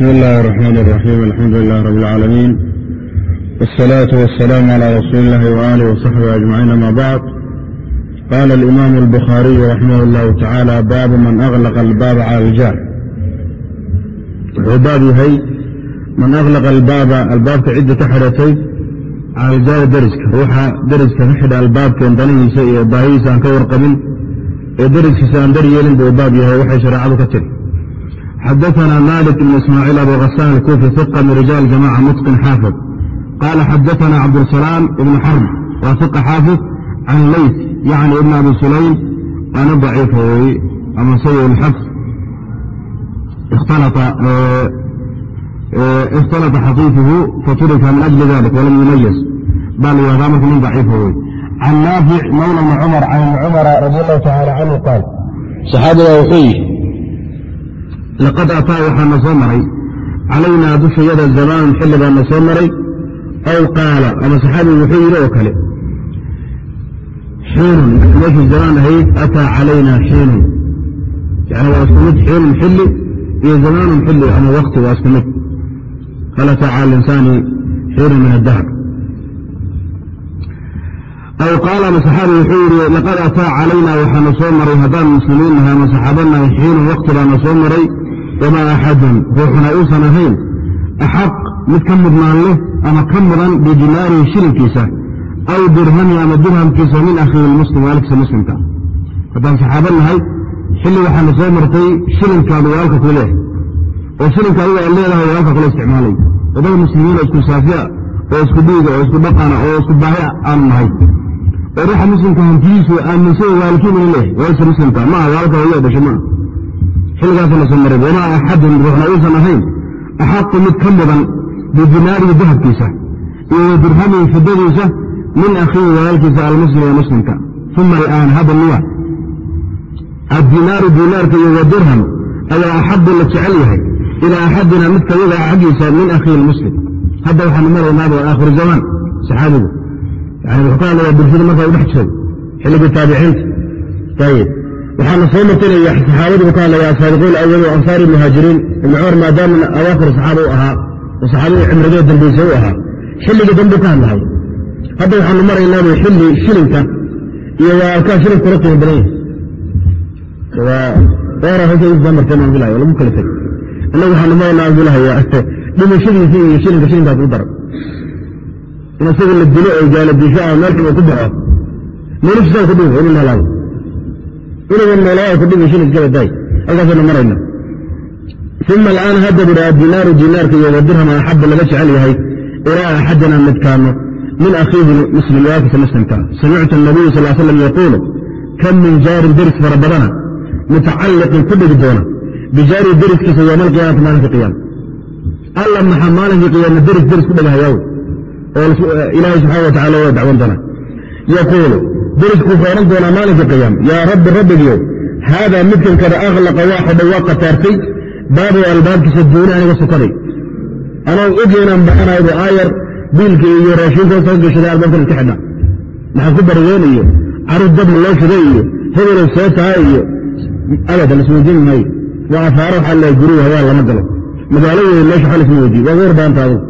بسم الله الرحمن الرحيم الحمد لله رب العالمين والصلاة والسلام على رسول الله وآله وصحبه أجمعين ما بعد قال الإمام البخاري رحمه الله تعالى باب من أغلق الباب على الجار وباب هي من أغلق الباب الباب عدة حرتي على الجار درسك روح درسك نحد الباب كان ضنيه سيء باهيس عن كور قبل درسك سأندر يلن بباب هي وحي شرعه كتر حدثنا مالك بن اسماعيل ابو غسان الكوفي ثقه من رجال جماعه متقن حافظ قال حدثنا عبد السلام بن حرب وثقه حافظ عن ليث يعني ابن ابي سليم انا ضعيف اما سيء الحفظ اختلط اه اه اختلط حديثه فترك من اجل ذلك ولم يميز بل وهذا من ضعيف هو عن نافع مولى بن عمر عن عمر رضي الله تعالى عنه قال صحابada wuxuu yihi laqad ataa waxaa na soo maray. calaynaa dushayada zamaanun xilli baa na soo maray. aw qaala ama saxaabigu wuxuu yidhi oo kale xiinun meeshii zamaan ahayd ataa calaynaa xiinun. Yani waa isku mid xiinun xilli iyo zamaanun xilli ama wakti waa isku mid. Hal cala linsaani xiinun min adahab aw qaala ama saxaabigu wuxuu yidhi laqad ataa calaynaa waxaana soo maray haddaan muslimiin nahay ama saxaabanahay xiinun wakti baana soo maray wamaa axadun ruuxuna uusan ahayn axaq mid ka mudnaan leh ama ka mudan bidinaarihi shilinkiisa aw dirhami ama dirhamkiisa min akhiihi lmuslim waalkiisa muslimka haddaan saxaaba nahay xilli waxaana soo martay shilinkaadu walaalka ku leehay oo shilinka adiga aad leedahay walaalka kula isticmaalay waddada muslimiin isku saafiya oo isku dhiiga oo isku dhaqana oo isku baahi aanu nahay oo ruuxa muslimka hantidiisu aaminsan waalkiin ina leehay waalkiisa muslimka maaha walaalka hooyo dhashay maaha xilligaasa la soo maray wamaa axadun ruuxna uusan ahayn axaqu mid ka mudan bidinaarihi dahabkiisa iyo wa fidadiisa min akhiihi walaalkiisa almuslim ee muslimka. Uma alaan hada nuwa. Addinaaru dinaarka iyo wa ayaa axabu la jecel yahay ilaa axadina mid kayaga xaggiisa min akhiihi lmuslim hadda waxaanu maraynaaba aakhiru zamaan saxaabigu. Yani wuxuu ka hadlayaa bulshada markaa u dhex jiro xilligii taabiciinta ayib waxaana soo martinaya saxaabadu buu ka hadlaya asaabiquun awal o ansaari muhaajiriin. Ibni cumar maadaama awaakir saxaaba u ahaa oo saxaabadii cimrigee dambaysa u ahaa xilligii dambu ka hadlahay hadda waxaanu maraynaaba xilli shilinka iyo waa alkaa shilinku la qiimo badan yahay. Oora halka isbaa marteen aan filaya lagu kala teg innagu waxaanu maraynaa aan filahaya dhimashadiisa iyo shilinka shilinkaas u daran in isaga la dilo oo gaaladisho ah meelkan uu ku baxo noloshiisaa ku dhigo inin halaabo iniga noolaa ku dhibi shilin iskaba daay halkaasaynu marayna uma alaan hadda budha adinaaru dinaarka iyo wadirham axaba laga jecel yahay ilaa axadina midkaano min akhiihi muslim waakisa muslimka. Samictu nabiyu sal slam yaquulu kam min jaarin deris fara badana mutacalliqin ku dhigi doona. Bijaari deriskiisa yowma alqiyaamati maalinka qiyaama alla maxaa maalinkii qiyaama deris deris ku dhagahayaaw oo ilaahay subxana wa tacala waa dacwan doona yaquulu wuxuu odhan doonaa maalinka qiyaama yaa rabbi rabbigiyow haadaa midkan kada akhlaqa waa xidhay waa qataartay baabu albaabkiisa duuni aniga sukaday anoo ogeenaan baxanaydo aayar biilka iyo raashinka soo gashaday albaabkan iska xidha maxaa ku barigeen iyo carruur dabna loo shiday iyo hebelow soo taha iyo abadan isweydiin maayo. Waa afaaro waxaa leehay guriga hawaan lama galo. Magaalo weyn meesha xal isma waa goor baanta adugu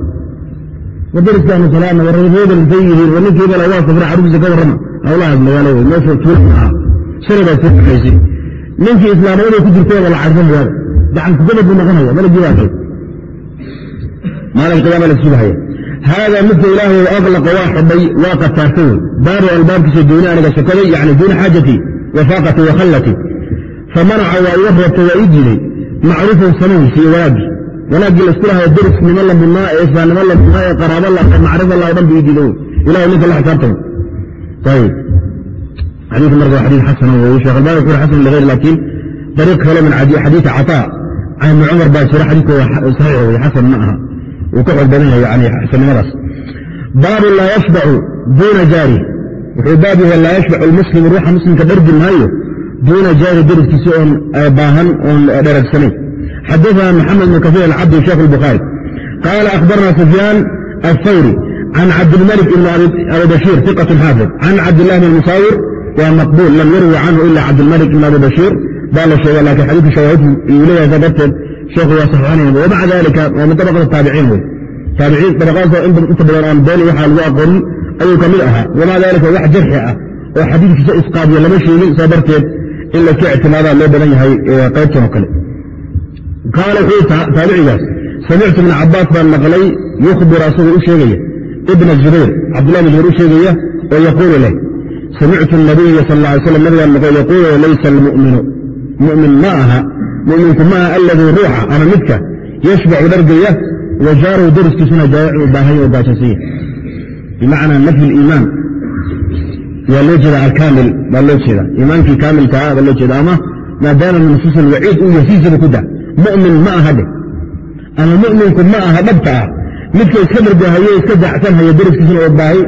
wadariskaanu salaama war hebel intay yihiin war ninkii bala waa safra carruurtiisa ka warrama hawlahaas magaalo wey meesha tuula ahaa shalay soo baxaysay ninkii islaamnimada ku jirtay la carfan waada gacanku gabad buu noqonaya malagii baa kay. Maalin qiyaama la sugahaya haadaa midka ilaahay aqlaqa waa xidhay waa qataartay wey baabu albaabkiisa duuni aniga sokaday yani duuni xaajatii wafaaqati wa khallati. Famanaca waa iga reebtay waa ii diiday. Macruufan samahiisa iyo wanaagii wanaaggii la isku lahayo derisnimo la mudnaa ee islaamnimo la mudnaa ee qaraabo la macrifo la o bu ii diiday. Ilahay ninka la xisaabtay ayib xadiiku marka waa xadiis xasan wey sheekh albani wuxuu xasan ligayr laakiin dariiq kale min xadiisi cataa can ibni cumar baa jira xadiidku waa saxiix wey xasan ma aha wuu ka xoog badan yahay yani xasannimadaas baabu laa yashbacu duuna jaari wuxuu baab yahay laa yashbacu lmuslimu ruuxa muslimka dhargi maayo duuna jaari deriskiisi oon baahan oon dheragsanayn xadaثana maxamed bn kaثيir alcabdi sheekh الbukhaarي qaala akhbarna sufyaan الthawri can cabdilmalik ibn abi bashir ثiqة xaafid can cabdillahi bn musaawir waa maqbuul lam yarwi canhu ila cabdilmalik ibn abi bashiir baa la sheega laakiin xadiidka shawaahid uu leeyahay darteed sheekhu waa saxiixanaya wamaca dalika waa min tabaqat taabiciin wey taabiciin tabaqaadka inta badan aan beeni waxaa lagu aqoonin ayuu ka mid ahaa wamaca dalika wax jarxi ah oo xadiidkiisa isqaadiya lama sheegin saa darteed in laska ictimaadaa loo badan yahay qaybtan oo kale qaala wuxuu taabicigaas samictu ibna cabaas baan maqlay yukhbir asagoo u sheegaya ibna zubayr cabdullah bn zubayr u sheegaya oo yaquulu leh samictu nabiya sal ly slam nabigaan maqlay yaquulu laysa almu'minu mu'min ma aha mu'minku ma aha aladii ruuxa ama midka yashbacu dhargaya wa jaaruhu dariskiisuna jaa'icu baahay oo gaajasanya bimacnaa nafyi liimaan waa loo jeeda alkaamil baa loo jeeda iimaankii kaamilkaa baa loo jeeda ama maadaama nusuus alwaciid uu yasiisaba ku dah mu'min ma aha dheh ama mu'minku ma aha dhabta ah midka iska dhargahaye iska dacsan haya dariskiisuna baahi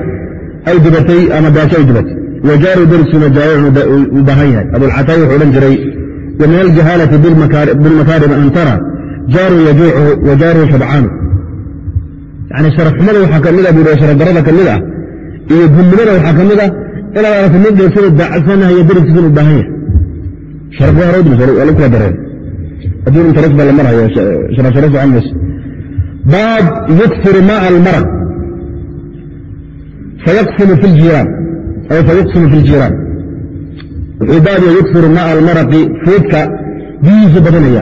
ay dibatay ama gaasho ay dibatay wa jaaru dariskiisuna jaayicun uu baahan yahay abulcataay wuxuu odhan jiray min aljahaalati bilmakaarimi an tara jaaru yajuucu wa shabcaanu yani sharafxumada waxaa ka a buu sharafdarada ka ah iyo gulnimada waxaa ka mid ah inaad aragto mid daacsanahaya dariskiisuna u baahan yahay sharaf waa horoodmis waa lagu kala dareen adduun interes baa la marhayo sharafshara socon mayso baab yukfiru maaa almaraq fayaqsimu fi ljiiraan wuxuu baab yukfiru maaa almaraqi fuudka biyihiisu badanaya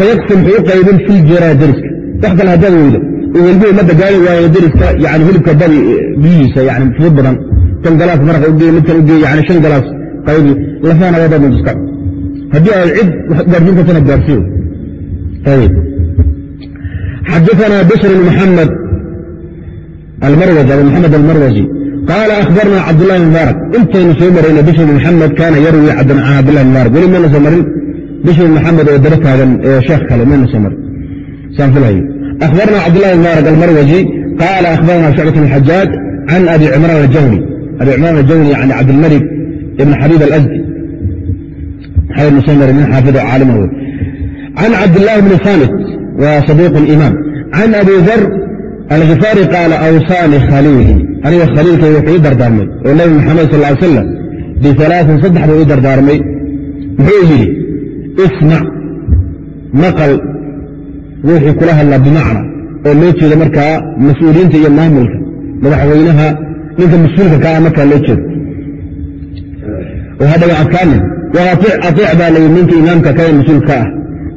fayaqsim wuxuu qaybin fi ljiiraan deriska wax kale haddaad weydo oo welbi ummadda gaari waayo deriska hilibka badi biyihiisa fuud badan tan galaas maraqa ugeey midkan yani shan galaas qaybi lafahana waa badan iska haddii aad cid gaarsiin kartana gaarsiin xadaana bisr bn muxamed almarwazi abu muxamed almarwazi qaala akhbarna cabdulahi mubaarak intaynu soo marayna bishr muxamed kaana yarwi cabdan can cabdilahi mubaarak weli mayna soo marin bishr muxamed oo dara ee sheekh kale mayna soo marin saan filayo akhbarna cabdulahi mubaarak almarwazi qaala akhbarna shucbat alxajaaj can abi cimraan ajawni abi cimraan ajawni yani cabdilmalik ibn xabiib alazdi xayr soo marin nin xaafid oo caalima wey can cabdالlahi bni samit وصديق الإمام عن أبي ذر الغفاري قال أوصاني خليلي أنا خليلك يوحي دردارمي والنبي محمد صلى الله عليه وسلم بثلاث صدح بوحي دردارمي محيجي اسمع نقل روحي كلها الله بمعنى وليتشي لمركا مسؤولين تي ماملك مدحوينها منك مسؤولك كان مكا ليتشي وهذا aeec baa layi ninkii imaamka kae mas'uulka ah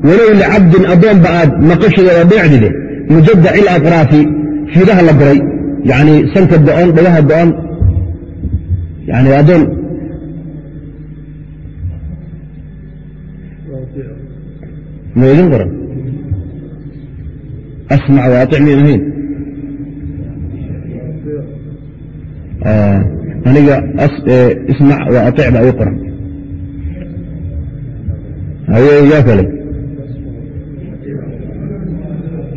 walow licabdin addoonba aad maqashideeda dheecdide mujadac ilaqraafi fiidaha la guray yani sanka go'on dhagaha go'on yani addoon ma idin qoran asmac waatic miyn ahayn aniga ismac waa baa ii qoran haye yaa kale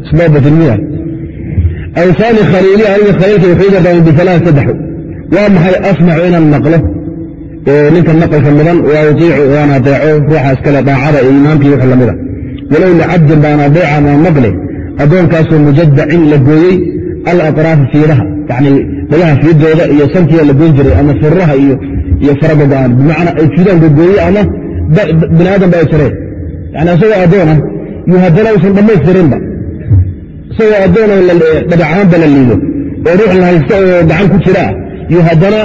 isbaabatimiya awsaani khaliili aniga khaliilka wuxuu dardaamay bisalaan saddexu waa maxay asmacu inaan maqlo? Ninka maqalka mudan utiicu waan adeeco ruuxa iskale daacada iyo imaamkii wix lamida walow licabdin baan adeeca maan maqle addoonkaasoo mujadacin la gooyey alatraafi fiidaha yani dhagaha fiidooda iyo sankiya la goyn jiray ama furaha iyo faragogo'aan bimacnaa ay fiidaan gogooye ama bini aadam ba ay jireen yani isagoo addoona yu haddana usan dhammaystirinba. Isagoo addoonoo dhabacaanba la liido. Oo ruux la haysta oo gacan ku jira yu haddana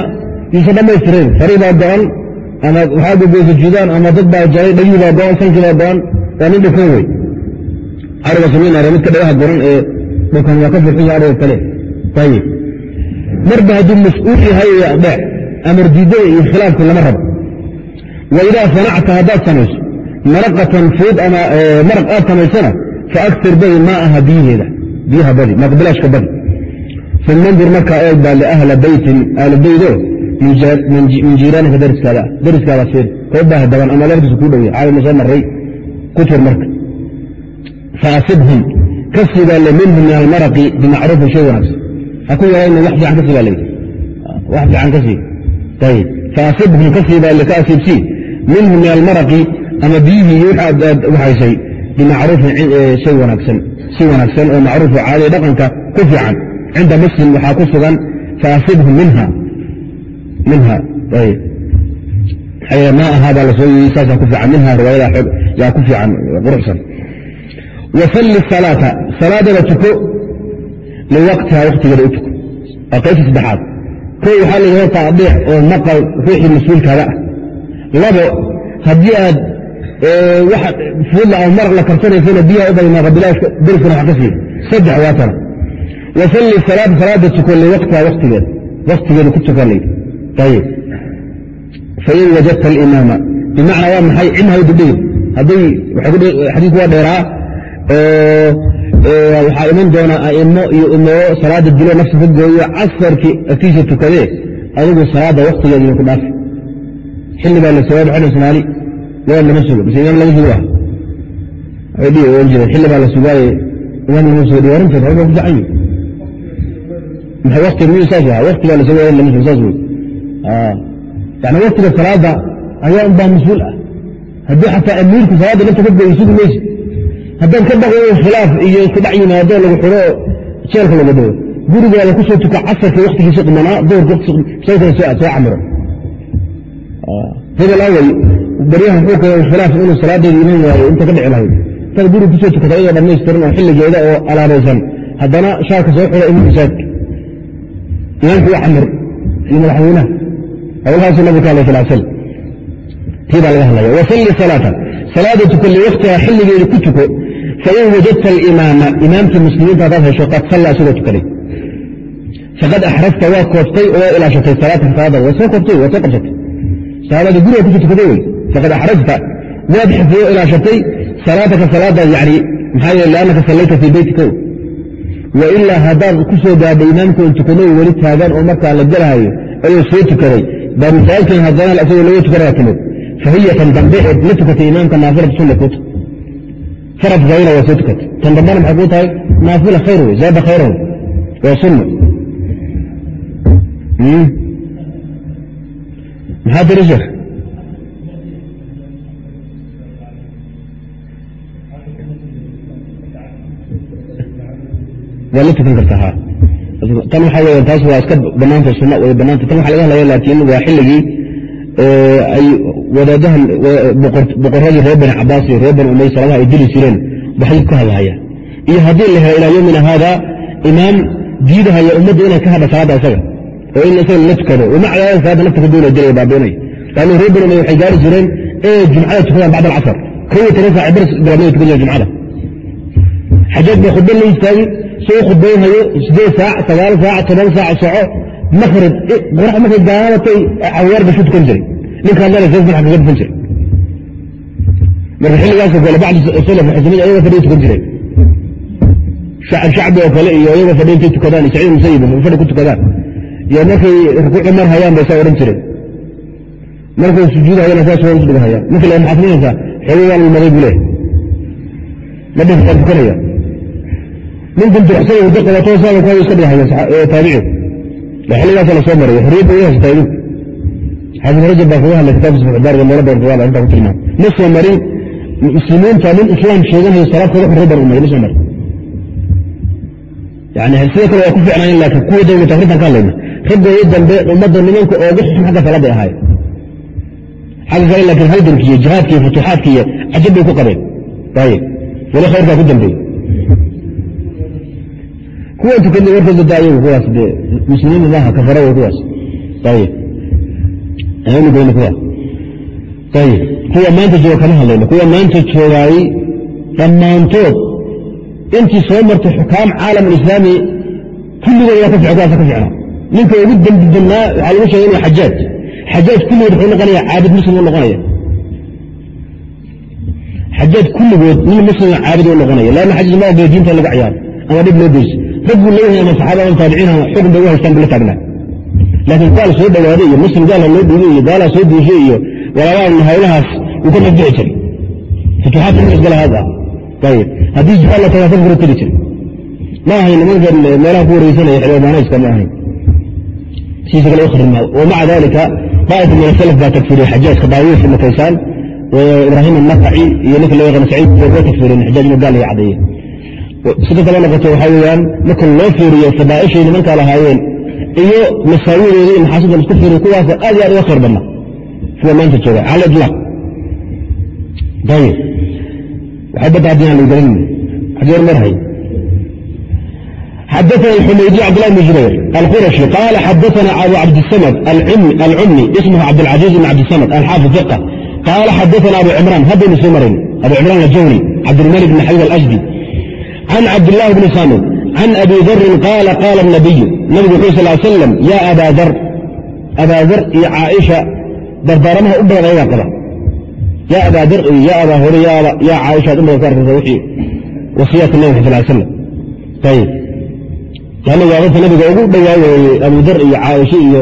yuusan dhammaystireen farii baa go'an ama waxaa gogoysa jidaan ama dad baa jaray dhagii baa go'an sankii baa go'an waa nin dhukan wey. Ariga samaynare midka dhagaha goran ee dhukan waa ka firxiya ariga kale. Ayib marba hadduu mas'uul yahay dheec amar diidada iyo khilaafka lama rabo wa idaa sanacta haddaad samayso maraqatan fuud ama maraq aad samaysana faaktir badi maa aha biyaheeda biyaha badi maqbilaashka badi fanandur markaa eeg baa liahla beytin ahla beydo min jiiraanika dariskaada dariskaada fiir koo baahi daban ama lafdiisa kuu dhowya caawi soo maray ku tir marka faasibhum ka sibaale minhum min almaraqi bimacruufin shay wanaagsan ha ku yarayna wax fiican ka sibaale wax fiican ka sii ayib faasibhum ka sibaale ka asiibsii minhum min almaraqi ama biyihii waxaad waxaysay bimacruufin shay wanaagsan. Si wanaagsan oo macruufo caadiya dhaqanka ku fiican. Cinda muslim waxaa ku sugan faasibhum minha. Maa ahaabaa la soo yii saasaa ku fiican. Minha riwaayada yaa ku fiican quruxsan. Wasalli salaata salaadana tuko liwaqtiha waktigeeda u tuko. Waa qaybta saddexaad. Ko waxaa layidhi horta adeec oo maqal ruuxii mas'uulkaada ah labo haddii aad fuudla maraq la karsanaysana biyaha u badnaaqa bilaashka deriskana wax ka siiya saddex waa wasalli salaata salaada tuko liwaqtiha waktigeeda waktigeeda ku tukan layidhi ayib fain wajadta alimaama. Bimacnaa waa maxay? Cimha u dibdhigi hadday xadiidku waa dheeraa. Oo waxaa iman doona a'imo iyo umoo salaada dilo nafsa ka gooyo casarkii agtiisa tukadee adigu salaada waktigeeda idinku dhaafi xilli baa la soo baxina soomaali. Imaam lama sugo mise imaam lama sugo ah. Dhihi ohan jireen xilli baa la sugaaye imaam lama sugo dhiyaarinteed haba ku fiican yihi maxay wakti miyuu saas ahaa wakti baa la sugo lama sugo saas wey yani waktiga salaada ayaa un baa mas'uul ah. Haddii xataa amiirku salaadda nafta ka gooyo sugi mayso haddaan ka baqo khilaaf iyo isku yimaado lagu xiro jeelka lagu dhigo gurigaada ku soo tuka casarka waktigiisa dhimanaa duhurka sawkana soo camiro hebel awey baryahan keenay khilaaf inuu salaadeeda iman waayo inta ka dhici lahayd. Intaad guriga ku soo tukata iyadoo dhammaystiran oo xilligeeda oo alaabaysan. Haddana shaarka soo xiro imu masaajidka imaamku waa camir iyo madaxweynaha hawlahaasu nabiga alay sala slam tii baa laga hadlaya. Wasalli salaata. Salaada tuko liwaktiha xilligeeda ku tuko. Fain wajadta alimaama imaamkii muslimiinta hadaad hesho qad salla isagoo tukaday. Faqad axrasta waa kooftay oo waa ilaashatay salaataka salaadada waa soo kooftay waa soo qabsatay salaadada guriga ku soo tukaday wey faqad axrasta waad xifday oo ilaashatay salaataka salaada yani maxaa yeele liannaka sallayta fii beytika wa ilaa haddaad ku gaadhay imaamku in tukanoy weli taagan oo markaa la gelahayo ayuu soo tukaday baa masaajidkan haddana isagoo laga tukanaya timid fahiya tan dambe eed la tukatay imaamka naafilatu sunna kuuta farad zayna waa soo tukatay tan dambena maxay kuu tahay naafila khayr wey zaada khayran waa sunna maxaa sheekh waa la tukan kartaa tan waxaa weya taas waa iska banaanta sunna way banaanta. Tan waxa laga hadlaya laakiin waa xilligii ay wadaadahan boqoradii reer bani cabaas iyo reer bani umay saladaha ay dili jireen baxdid ku hadlahaya. Iyo haddii la helo ilaa yomina haada imaam diidahaya ummadda inay ka hadha salaadda isaga in isaga la tukado wamaca daalika salaadda nafta ka doonaya dilaya baabiinaya laannu reer bani umay waxay gaari jireen inay jumcada tukadaan bacda alcasar kow toban saac baris bilaabnay tukan jireen jumcada. Xajaaj baa khudba la istaagi soo khudbaynhayo sideed saac sagaal saac toban saac soco makrib qorax markay gaabatay cawaar bashu tukan jiray. Ninka hadlana sees marka kaga dufan jiray. Marka xilligaasoo kale bacdi salaf waxay samay ayaga fadhiya tukan jireen shacbi oo kale iyo ayaga fadhiya intay tukadaan iyo saciid musayib fadhi ku tukadaan iyo markay rukuucda mar hayaan bay saa odhan jireen markay sujuudahayana saas waa usdhigahayaan ninka le maxaad samaynaysaa xogo waa lulmaday buu leeyahay ma dhintaan tukanaya ninkan duruxsan wada qabato saaba ku iska dhigahaya taabicigu xilligaasa la maray xorriyadda way haystaa idinku xaafid rajab baa kaga hadlay kitaabka sifxudaariga meelo badan kaga ku tilmaam ma soo marin muslimiinta nin islaam sheeganayo salaad kaga xorriyad baan umay ma soo marin sida kale waa ku ficnayn laakiin kuwa dawlata arrintan ka hadlayna raggoodii dambe ummadda nimanka oogu xun xagga salaaday ahaay xagga kale laakiin halganki iyo jihaadki iyo futuuxaadki iyo cajab bay ku qabeen. Ayib weli khayrkaa ku dambeeyey. Kuwa tukana warkooda da ayagu kuwaas dee muslimiin maaha kafara wey kuwaas. Ayib aynu goyna kuwa. Ayib kuwa maanta jooga kama hadlayno. Kuwa maanta joogaayey dhammaantood intii soo martay xukaam caalam alislaami kulligood waa ka fic kuwaasa ka ficnaa ninka ugu dembi badnaa waxaa lagu sheegay inuu xajaaj xajaaj kulligood wuxuu noqonaya caabid muslim u noqonaya xajaaj kulligood nin muslima caabid u noqonaya laanna xajaaj ma ogaya diinta laga ciyaaro ama dhib loo geyso ragguu leeyahay ama saxaaba ama taabiciin ama xukun bay u haystaan bula taagnaa laakiin gaal soo dhowaaday iyo muslim gaala loo dhiibay iyo gaalaa soo diishay iyo walaalaa hawlahaas wuu ka nafbixi jiray. Futuuxaadka muxisgala haada haddii jihaad la tagaa safkuru tegi jiray. Ma ahayn nimankan meelaha ku wareysanaya xildhibaanayska ma ahayn siisa kale kharimaa wamaca dalika daa'if min asalaf baa takfiriyey xajaajka daawuus ibnu kaysaan ibraahim iyo ninka loo yaqaan saciid way ka xajaaj inuu gaal laga sida kale noqoto waxaa weeyaan marka loo fiiriyo fadaa'ishay nimankaa lahaayeen iyo masaawidoodii iyo maxaasida isku fiiriyo kuwaasoo aad iyo aad uga khayr badna kuwa maanta jooga cala ilaaq bada ad xumaydi abd بن jubayr aqurashi qaal xadana abu cabdsamd alcumni ismhu cabdاlcaziiz bn cabdsamd alxaafid iq qaala xadana abu cimraan haddaynu soo marayn abu cimraan ajawni cabdilmali bn xabib alsdi can cabdاlahi bni samid can abi darin qaala qaala nabiyu nabigu wxu sal slam ya aba dar abaa dar iyo caaisha dardaaramaha u badan ayagaa qaba ya abaa dar iyo ya abaa hore ya caaisha ad ku arkaysa wixii wasiyaadka nabiga sal slam ayib yani waa dadka nabiga ugu dhowaa weeye abu iyo caaisha iyo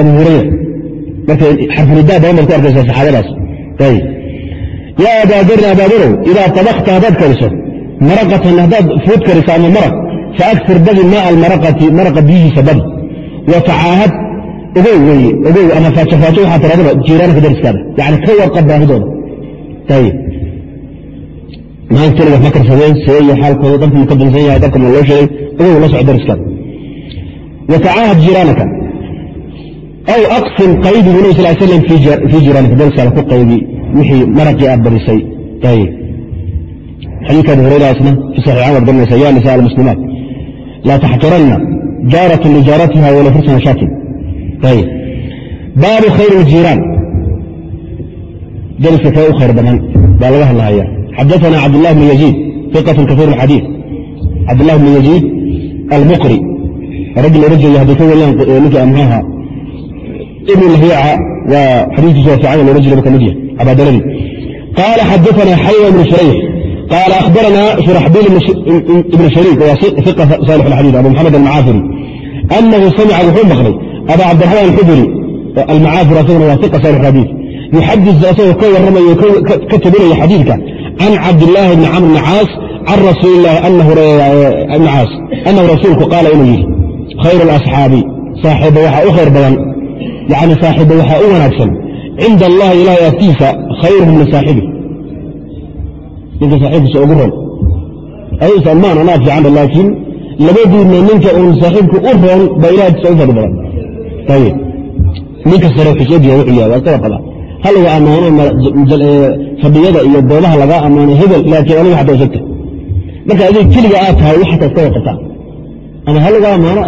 abu hurayra marka xarfunidaa badan baad ku arkaysa saxaabadaas ayib ya abaa darin abaa darow idaa tabakta haddaad kariso maraqatan haddaad fuud kariso ama maraq faakfir badi maa almaraqati maraqa biyihiisa badi watacaahad ogow weye ogow ama faajofaajo waxaa tiradaba jiiraanka dariskaada yani ka warqab baahidooda wax ma karsadeen see iyo xaalkooda dabka ma ka dansan yahay dabka ma loo sheegay ogow la soco dariskaada watacaahad jiiraanaka aw aqsim qaydi bu nabi sal slam fii jiiraanaka dariskaada ku qaydi wixii maraqii aad barisay xadiidka abu hurayraasna fi saxiixan waad garanaysa ya nisaa almuslimaat laa taxqiranna jaaratun lijaaratiha wala fursan shaakin baabu khayr اjiiraan dariska kee u khayr badan baa laga hadlahaya xadaana cabdlah bn yaziid iqat kair xadii cabdlah bn yaziid almuqri raggi la oran hadday ka wariyaan ninka mxaha ibn lahyaca waa xadiiskiisa waa fiican loodhan ka mid yahay abaadaradi qaala xadaana xaywa bn shurayx qaala akhbarana shuraxbiil ibn shariik waa iqa saalix اxadiid abu maxamed almacaafiri anahu samica wuxuu maqlay abu cabdiramaan alxuduri almacaafur asaguna waa iqa saarxadiid yuxadiu asagoo ka warramayo ka tabinaya xadiidka can cabdilaahi bni camr bni caas can rasuulilahi ibni caas annahu rasuulku qaala inuu yidhi khayru alasxaabi saaxiibba waxaa u khayr badan yani saaxiibba waxaa u wanaagsan cinda allahi ilaahay aftiisa khayruhum lisaaxibi ninka saaxiibkiisa ugu roon ayuusan maana naad fiican laakiin labadiinna ninka uun saaxiibka u roon baa ilahay u fadhi badan ninka sare ogyahay wuxuu yahay waa iska warqaba ha laga ammaano fadhiyada iyo doomaha lagaa ammaano hebel laakiin aniga xataa marka adig keliga aad tahay wax xataa iska warqabtaa ama ha lagu ammaano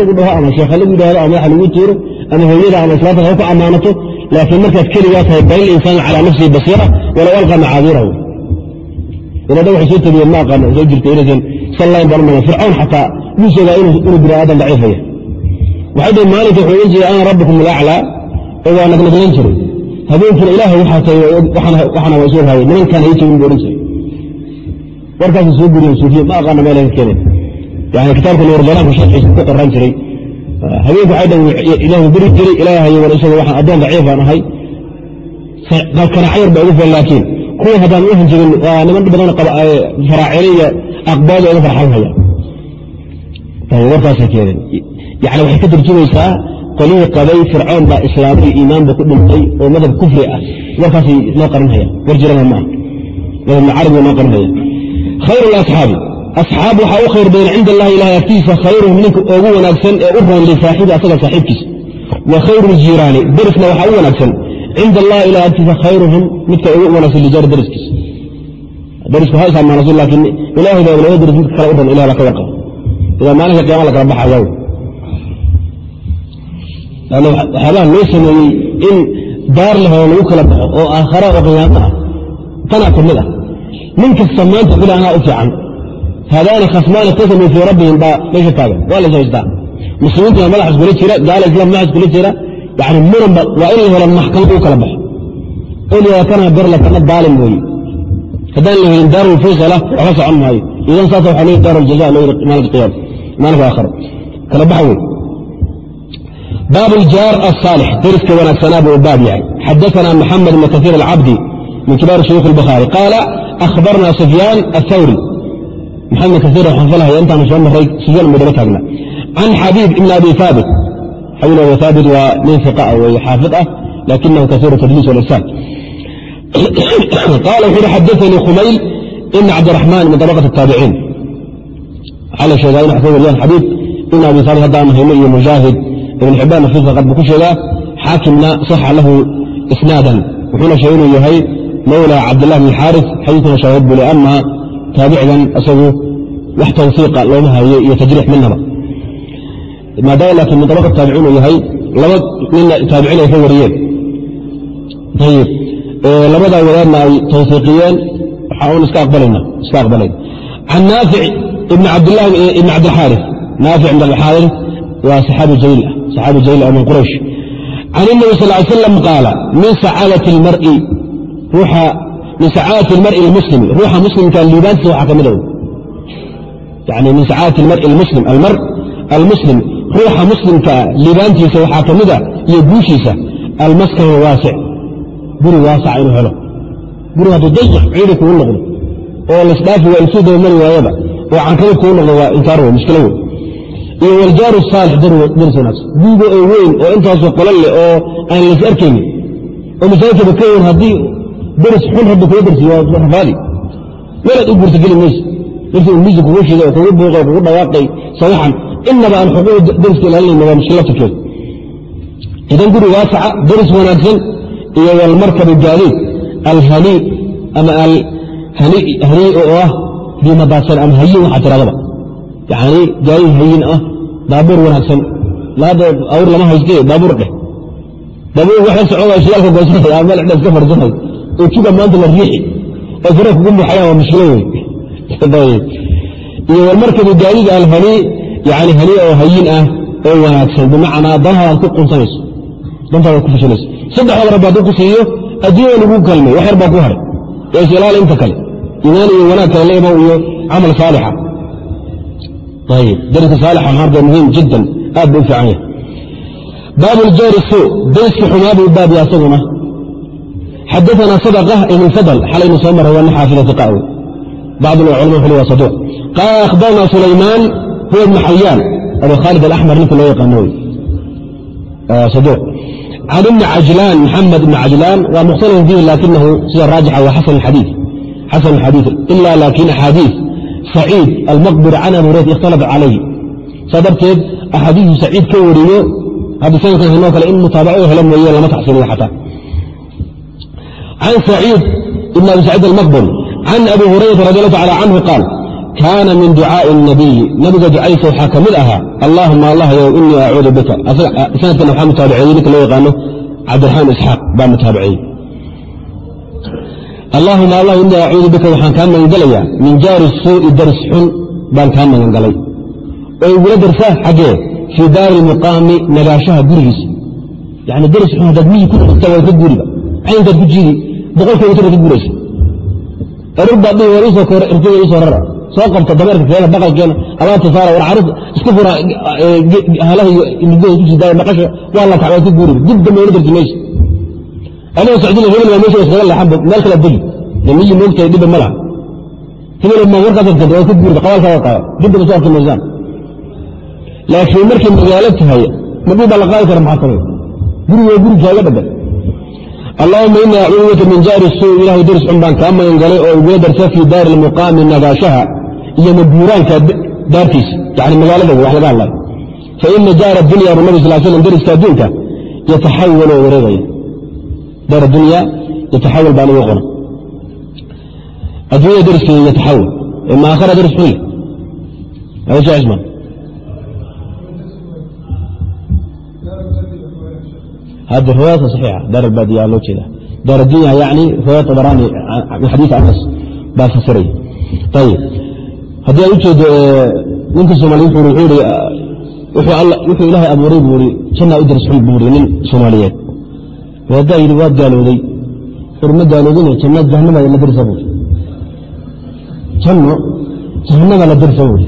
lagu dhaho ama sheekh ha lagu ama waxa lagu tiiro ama hooyada ama islaanta ha ku ammaanato laakiin markaad keligaa tahay bayl insaan calaa nafsihi basiira walow alqa macaadiirahu wadaada waxay soo tabiyeen ma soo jirta inaysan sallayn baran badan fircoon xataa wuu sheegaa inuu bini daciifaya waxay dhaheen maalinka wuxuu ohan jiray ana rabbukum alaclaa oo waa nagnaglayn jiray. Habeenkina ilaahay waxaa tahay waxana waa warhaayay nimankaan hay jegin buu odhan jiray. Warkaasay soo guriyeen suufiye ma aqaano meel ka keeneen yani kitaabka nuurdalaanku sharxiisa ku qoran jiray. Habeenku waxay dhaheen ilaahu beri jiray ilaahay war isaga waxaan addoon daciifaan ahay. Kanacayar baa ugu filan laakiin kuwa haddaan u hanjabin waa niman badan faraacile iyo aqbaada oga farxanhaya warkaasay keeneen yani waxay ka turjumaysaa qolihii qabay fircoon baa islaamay iimaanba ku dhintay oo madab kufri ah. Warkaasay noo qarinhaya war jirana maaha madab carabiga noo qarinhaya khayru lasxaabi asxaab waxaa u khayr badan cinda allahi ilahay agtiisa khayruhum ninka ugu wanaagsan ee u roon lisaaxibi asaga saaxiibkiisa. Wa khayru ljiiraani derisna waxaa u wanaagsan. Cinda allah ilah agtiisa khayruhum midka ugu wanaagsan lijaari dariskiisa. Darisku ha isamaanaso laakiin ilahay baa laba daris midka kale u ron ilah baa ka warqaba idaa maalinka qiyama la kala lanna waxyaabaha loo sameeyey in daar leh oo lagu kala baxo oo aakhara oo qiyaamo ah. Tanaa ka mid ah. Nin kasta maanta ila anaa u fiican. Haadaani khasmaani tasamuu fii rabbihim baa meesha taagan. Waa la haystaa muslimiintina madax iskula jira gaala islam madax iskula jira. Yani muranba waa in la helo maxkamad u kala baxo. Oliyaa kana berla kana daalim weeye haddaan la helin daaru lfaysala waxba socon maayo idan saasa waa loo daar jaza baab jaar asaalix dariska wanaagsanaa buu baab yahay xadaana maxamed ibn kaiir alcabdi min kibaar shuyuukh اlbukhaari qaala ahbarna sufyaan athawri maxamed kaiir xafalhaya intaanu soo maray sufyan mudaba taagna can xabiib ibn abi aabit xabiib abi aabit waa nin iqa ah wey xaafid ah laakinahu kaiiru tadliis walisaan qaala wuxuu hi xadaanii khumayl ina cabdiraxmaan min abaqat ataabiciin waxaa la sheegaa ina wariyaan xadiid ibn abi aalib haddaan hayno iyo mujaahid ibn xibaan nafiis qad buu ku sheegaa xaakimna saxa lahu isnaadan wuxuuna sheegay inuu yahay mawla cabdilah bn xaaris xadiidkuna shaahid bule ama taabicigan isagu wax tawsiiqa looma hayo iyo tajriix midnaba maadaama laakiin min abaqat taabiciin uu yahay laba nina taabiciin ay ka wariyeen ayib labadaa wadaadna ay tawsiiqiyeen waxaa un iska aqbalayna iska aqbalayn can naafic ibn cabdillahi ibn cabdilxaaris naafic ibn cabdilxaaris waa saxaabi jaliil ah saxaabi jaliil ah min quraysh can الnabi sal ly slam qaala min sacaadati اlmari ruuxa min sacaadati اlmar'i اlmuslimi ruuxa muslimka liibaantiisa waxaa ka mid ow yani min sacaadati اlmar'i اlmuslim almar almuslim ruuxa muslimkaa liibaantiisa waxaa ka mida iyo guushiisa almaskan waasic guri waasaca inuu helo guri hadduu dayax ciidi kugu noqdo oo lasdhaafi waa isuu dabamari waayaba oo cankabid kugu noqdo waa inkaar wey mushkilo wey iyo waljaaru saalix daris wanaagsan guriga oo weyn oo intaasoo qolan leh oo aan lays arkaynin. Oo masaajidkaba ka weyn haddii daris xun rabbi kuga darsiyo waa rafaadi meelaad u guurtageli mayse darsi uu miisi kugu shiday oo kugu buuqay kugu dhawaaqay sawaxan inaba aan xuquuq dariska ilaalinayna waa mushkilo laftirkeeda idan guri waasaca daris wanaagsan iyo walmarkabu gaadiid alhanii ama alhanii oo ah diimadaadsan ama hayin waxaa tiradaba yani gaadiid hayin ah baabuur wanaagsan awr lama hayste baabuur dheh baabuur waxa socda shidaalka goosanay ama meel dhees ka farsanay oo juga maanta la riixi oo fara kugu muxayaan waa mushkilo wey iyo walmarkabu gaadiid alhanii yani hanii oo hayin ah oo wanaagsan bimacnaa danahaad ku qunsanayso dantaada ku fashanayso saddexda hadduu ku siiyo adduunya lagu kaalmeey waxyar baa ku haray. Waa isilaal inta kale. Iimaan iyo wanaag kale leeba iyo camal saalixa. Ayb dariska saalixa maarda muhiim jiddan aad buu u fiican yahay. Baabu ljaari suu dayska xumaabuu baab yahay asaguna. Xadaana ibn fadl xalaynu soo maray waana xaafida iqaawe bacd culama xuli waa saduuq. Qaala akhbarna sulaymaan huwa ibnu xayaan abu khaalid alaxmar ninka loo yaqaano. Wey saduuq can ibni cajlaan maxamed ibni cajlaan waa mukhtalifun fiihi laakinahu sida raajixa waa xasan xadiid ila laakin axaadiis saciid almaqbur can abi hurayra ikhtalafa calayhi saa darteed axaadiisu saciid ka wariyo hanoo kale in mutaabaco helo mooye lama taxsiniyo xataa can saciid ibn abi saciid almaqburi can abi hurayrata radi allahu tacala canhu qaal kaana min ducaaءi الnabiyi nabiga ducaysa waxaa ka mid ahaa allahuma allah yow inii acuudu bika sanadkan waxaa mutaabaceeyey ninka loo yaqaano cabdiraxmaan isxaaq baa mutaabaceeyey allahuma allah inii acuudu bika waxaan kaa magangelayaa min jaari suu'i daris xun baan kaa magangalay oo igula darsaa xaggee fii daari muqaami nagaashaha gurigiisa yani daris xun haddaad miyi ku xigta waad ka guuriba caynkaad ku jiidi boqolkiiba tirad ka guuraysa erur baad dhihi war iisoo koore irtiga iisoo rara soo qabta dameerka keena baqalkeena abaabta saara war caris isku fura halaha iyo midada ku sii daaya maqasha waa la kacwaad ka guuriba dib dambe ula darti maysa anigoo socdina hebel waa meesha iskaga leexanba meel kala degi dee miyi moogtahay dhibba ma laha? Hebel ma warkaas arkanta waa ka guuriba qabaalkaada qaada dib daba soo laakiin markay magaalo tahay madhuu baa la qaadi kara maxaa guri waa guri kaaga dhagan allahuma inii acuudu bika min jaari suu ilahay daris xun baan kaa magan galay oo igula darsa fii daari lmuqaami nagaashaha iyo maguuraanka daartiisa yani magaalada wax laga hadlayo faina jaara dunya bu nabi sal slam dariska adduunka yataxawal oo wareegaya. Daar dunya yataxawal baan ugu qona adduunya dariskeeda yataxawal ma aakhara daris xun leh hadda riwaayadka saxiixa daar albaadiya loo jeeda daar yani riwaayad abaraani xadiid anas baa fasiray ayib haddii aad u ninka soomaaliyed wuxuu uri wuxuu ilaahay abuuray buu uri jannaa u dirsan buu uri nin soomaaliyeed haddaa yidhi waad gaalooday ur ma gaaloodine janna jahanama la dirsa buuri janno jahanama la dirsa buuri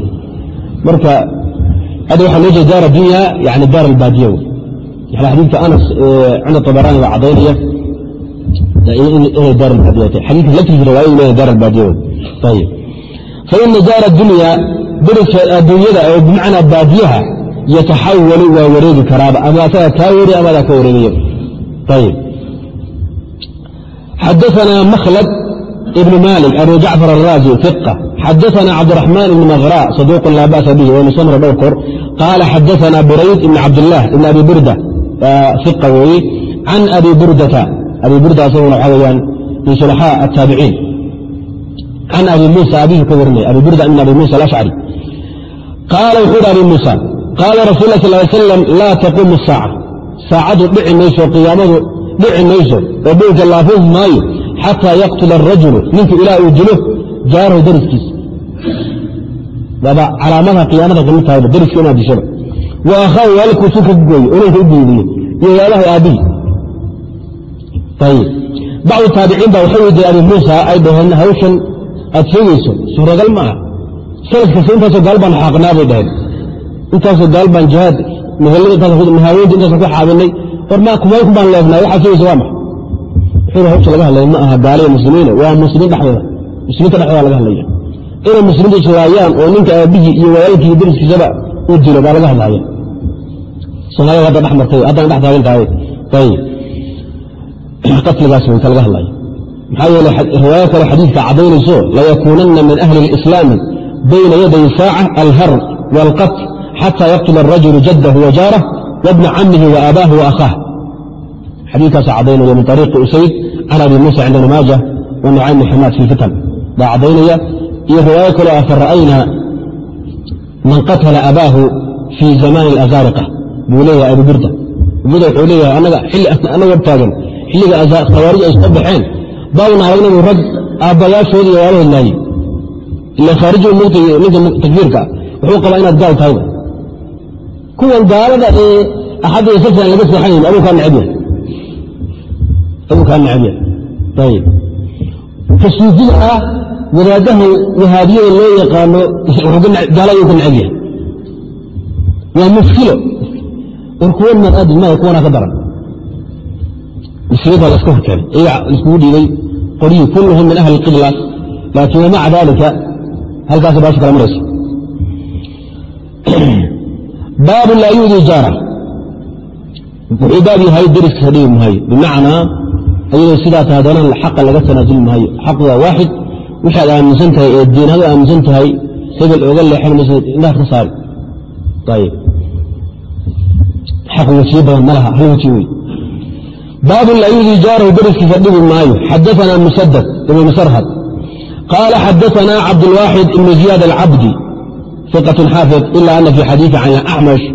marka ada waxaa loo jeeda daar dunya yani daar albaadiya wey xadiidka anas eh, cinda abaraani baa cadaynaya faina jaara dunya berigkeed eh, adduunyada oo eh, bimacnaa baadiyaha yataxawalu waa wareegi karaaba ama asaga kaa weri ama ka wareegaya xadaana makhlad ibn malik abu jacfar araazi fiqa xadaana cabdiraxmaan ibn maqra saduuqun laa bihi waa dhowr kor qaala xadaana burayd ibn cabdillaah ibn abi burda iqa weeye can abi burdata abi burda asaguna waxaa weyaan min sulaxaa attaabiciin can abi muusa abihi ka warinaya abi burda min abi muusa alashcari qaala wuxuu hi abi muusa qaala rasul lah sal l slam laa taquumu asaaca saacadu dhici mayso qiyaamadu dhici mayso oo dhowlka laafuuf maayo xataa yaqtula arajulu ninku ilaah uu dilo jaarahu dariskiisa waaba calaamada qiyaamada ku mid tahay dariska inaad dishaba wa akhaahu waalkuu suka ku gooye onanka u geediye iyo waalaha aabbihi ayib bacdu taabiciin baa waxay weydiye abi muusa ay dhaheen hawshan aad sheegayso suuragal ma aha. Sanad kasta intaasoo gaal baan xaaqnaa bay dhaheen. Intaasoo gaal baan jihaad mahaaweynta intaasan ku xaabinay war ma kumaykun baan leegnaa waxaa sheegaysa waa maxa wuxuu hawsha laga hadlaya ma aha gaaliya muslimiina waa muslimiin dhexdooda. Muslimiinta dhexdooda laga hadlaya. Inay muslimiinta islaayaan oo ninka aabihii iyo walaalkii iyo dariskiisaba u dilo baa laga hadlaya. Soomaalida hadda dhex martay haddana dhex taagan tahay ayib qatligaas way ka laga hadlaya. Maxaa yeele riwaayo kale xadiidka caddaynayso layakuunanna min ahli اlislaami bayna yaday saaca alharm wاlqatl xata yaqtula arajulu jaddahu wajaarah wabna camihi waabaahu waakhaah xadiikaasa caddaynaya min ariiqi usayd can abi muusa cinda ibn maaja wa nucaym bn fi fitan. Baa caddaynaya iyo riwaayo kaloo ah fara'ayna man qatala abaahu fii zamaani alazaariqa buu leeyahay abu burda burda wuxuu leeyahay annaga taagan xilliga khawaarij ay soo baxeen baawna aragna inuu rag aabbayaashoodii iyo waalahood laayey ila khaariji ninka takfiirka wuxuu qabaa inaad gaal tahayba kuwan gaalada ee axadda iyo safan laga seexanayn aduu kaa neceb yahay. Aduu kaa neceb yahay. Ayib ka ah wadaadaha wahaabiyada loo yaqaano gaala ayuu ka neceb waa mushkilo war maya kuwanaa ka daran. Muslimiinta la iska horkeenay iyaga laiskugu dhiibay qoryii kulluhum min ahli اlqibla laakiin wamaca dalika halkaasa baasha kala maraysa baabu laa yu'dii jaara wuxuu baab yahay deriskiisa dhibi maayo. Bimacnaa ayadoo sidaa tahay haddana xaqa laga tanaasuli maayo. Waa waaxid waxaad aaminsan tahay ee diinaad aaminsan tahay hebel oga leexan maysa indhaha ka saari. Xaq wejiyo badan ma laha hal weji wey baabu laa yuudii jaarahu beriskiisa dhibi maayo. Xadaana musadad ibn musarhad. Qaala xadaana cabdulwaaxid ibnu ziyaad alcabdi iqat xaafid ila ana fi xadiii can amash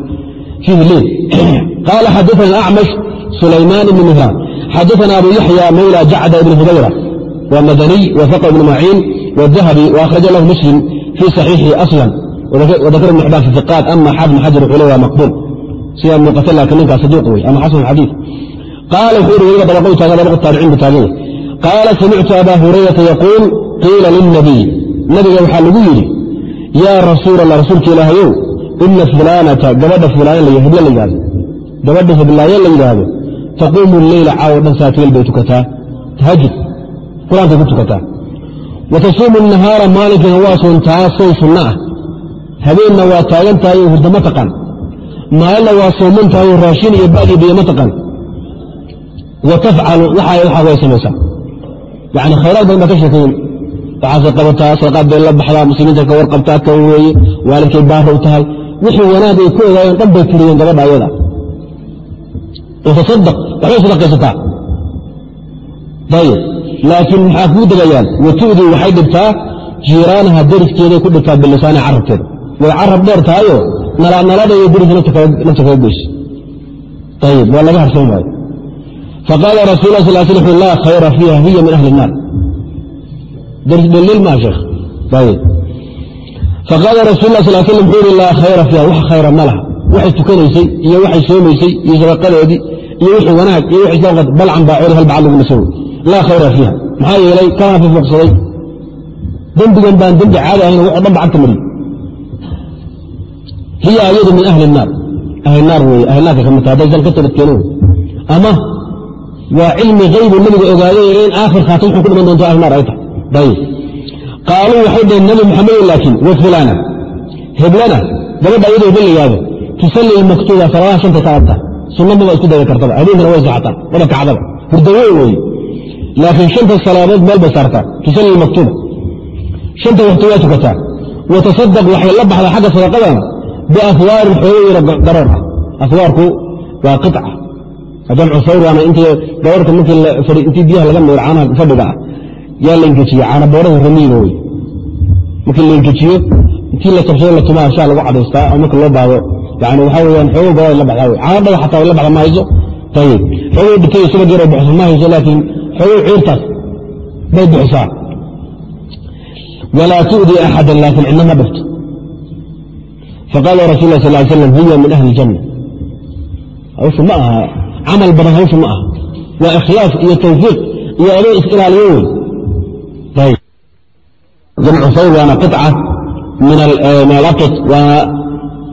fiihi lin qaala xadaana acmash sulaymaan ibni mihraan xadaana abu yaxya mawla jacda ibni hubayra. ومdني وفق بن معين والذهبي وأخرج له مسلم في صحيiحi أصلا وذكر بن حبان في ثقاaت أما xاaفظ xجر وxuu le مقبول sida muuqata laakiin ninkaa صدوq wey ama xaسن الxadيiث قال wxuu uri weliba dabqu taagan dabq taabiciin bu taagan قاaل سمعت أbا هuريرةa يقول قيila للنبي nabiga waxaa lagu yidhi yaa rasuul allah rasuulka ilaahayow ina fulaanata gabadha fulaan hebl la yidhahdo gabadha heblaayo la yidhaahdo taquumu leyla caawo dhan saateel bay tukataa tahajud qur'aankay ku tukataa wa tasuumu nahaara maalinkana waa soontaa soon sunno ah. Habeenna waa taagan tahay oo hurda ma taqaan. Maalinna waa sooman tahay oo raashin iyo ba'di biyo ma taqaan. Wa tafcalu waxa waxaa way samaysaa. Yani khayraad badan baa ka sheekayn waxaasay qabataa sadaqaad bay la baxdaa muslimiinta ka warqabtaa kan weeye waalidkay baara u tahay. Wixii wanaag ay ku ogaayeen dhan bay tiriyeen gabadha ayada. Watasadaq waxbay sadaqaysataa. Ayib laakiin maxaa kuu dabayaan watu'dii waxay dhibtaa jiiraanaha deriskeeday ku dhibtaa bilisaani carabkeeda way carab dheer tahayo nalaanalada iyo deris nafta kaga geyso ayib waa laga harsan waayo. Faqaala rasul lah sal sl laa khayra fiiha hiya min ahli الnaar dliil ma sheekh ayb faqaala rasul lah sal slam wuxuu ihi laa khayra fiiha wax khayra ma laha. Waxay tukanaysay iyo waxay soomaysay iyo sadaqadeedii iyo wixii wanaag iyo wixii soo balcan baa cori hal bacad lagu nasawo laa khayra fiiha. Maxaa yeelay kanaa fafoqsaday dembigan baan dembi caadi ahayn wuxuu dhan ba cagta mariy hiya ayadu min ahli الnaar ahli naar weye ahli naarka ka mid taha haddaysan ka tabadkeenin ama waa cilmi haybu nabiga ogaaday in aakhir khaatim wuxuu ku dhiman doonto ahli naar ay tahay. Qaaluu waxay dhaheen nabi maxamedo laakiin wa fulaana heblana gabadha iyadoo hebel la yihahdo tusalli ilmaktuuba salaadaha shanta ka adta maba isku daya kartaba habeenkana way saxataa wada kacdaba hurdawe weeye laakiin shanta salaadood meel bay saartaa tusalli ilmaktuuba shanta wakti waa tukataa wa tasadaq waxay la baxdaa xagga sadaqadana biafwaarin xoogo yaro garoor ah afwaarku waa qica jamcu sawr waana intii gabarhka markii intii biyaha laga miiro caanaha fadhiga ah yaa la engejiye caana boorada ramiiga wey markii la engejiyo intii la tabsado la tumaa shaa lagu cadaystaa marka loo baado yani waxaa weyaan xoogo gabaa la baxdaa wey caana dhaga xataa la baxda ma hayso ayib xoogo dhintay subag yaroo bixiso ma hayso laakiin xoogo ciirtaas bay bixisaa walaa tu'di axadan laakiin cidna ma dhifto faqaala rasul lah sal slam hiya min ahli janna hawshu ma aha camal badan hawshu ma aha waa ikhlaas iyo tawfiiq iyo adoo is-ilaaliyo wey jamcu waana qica min alaqid waa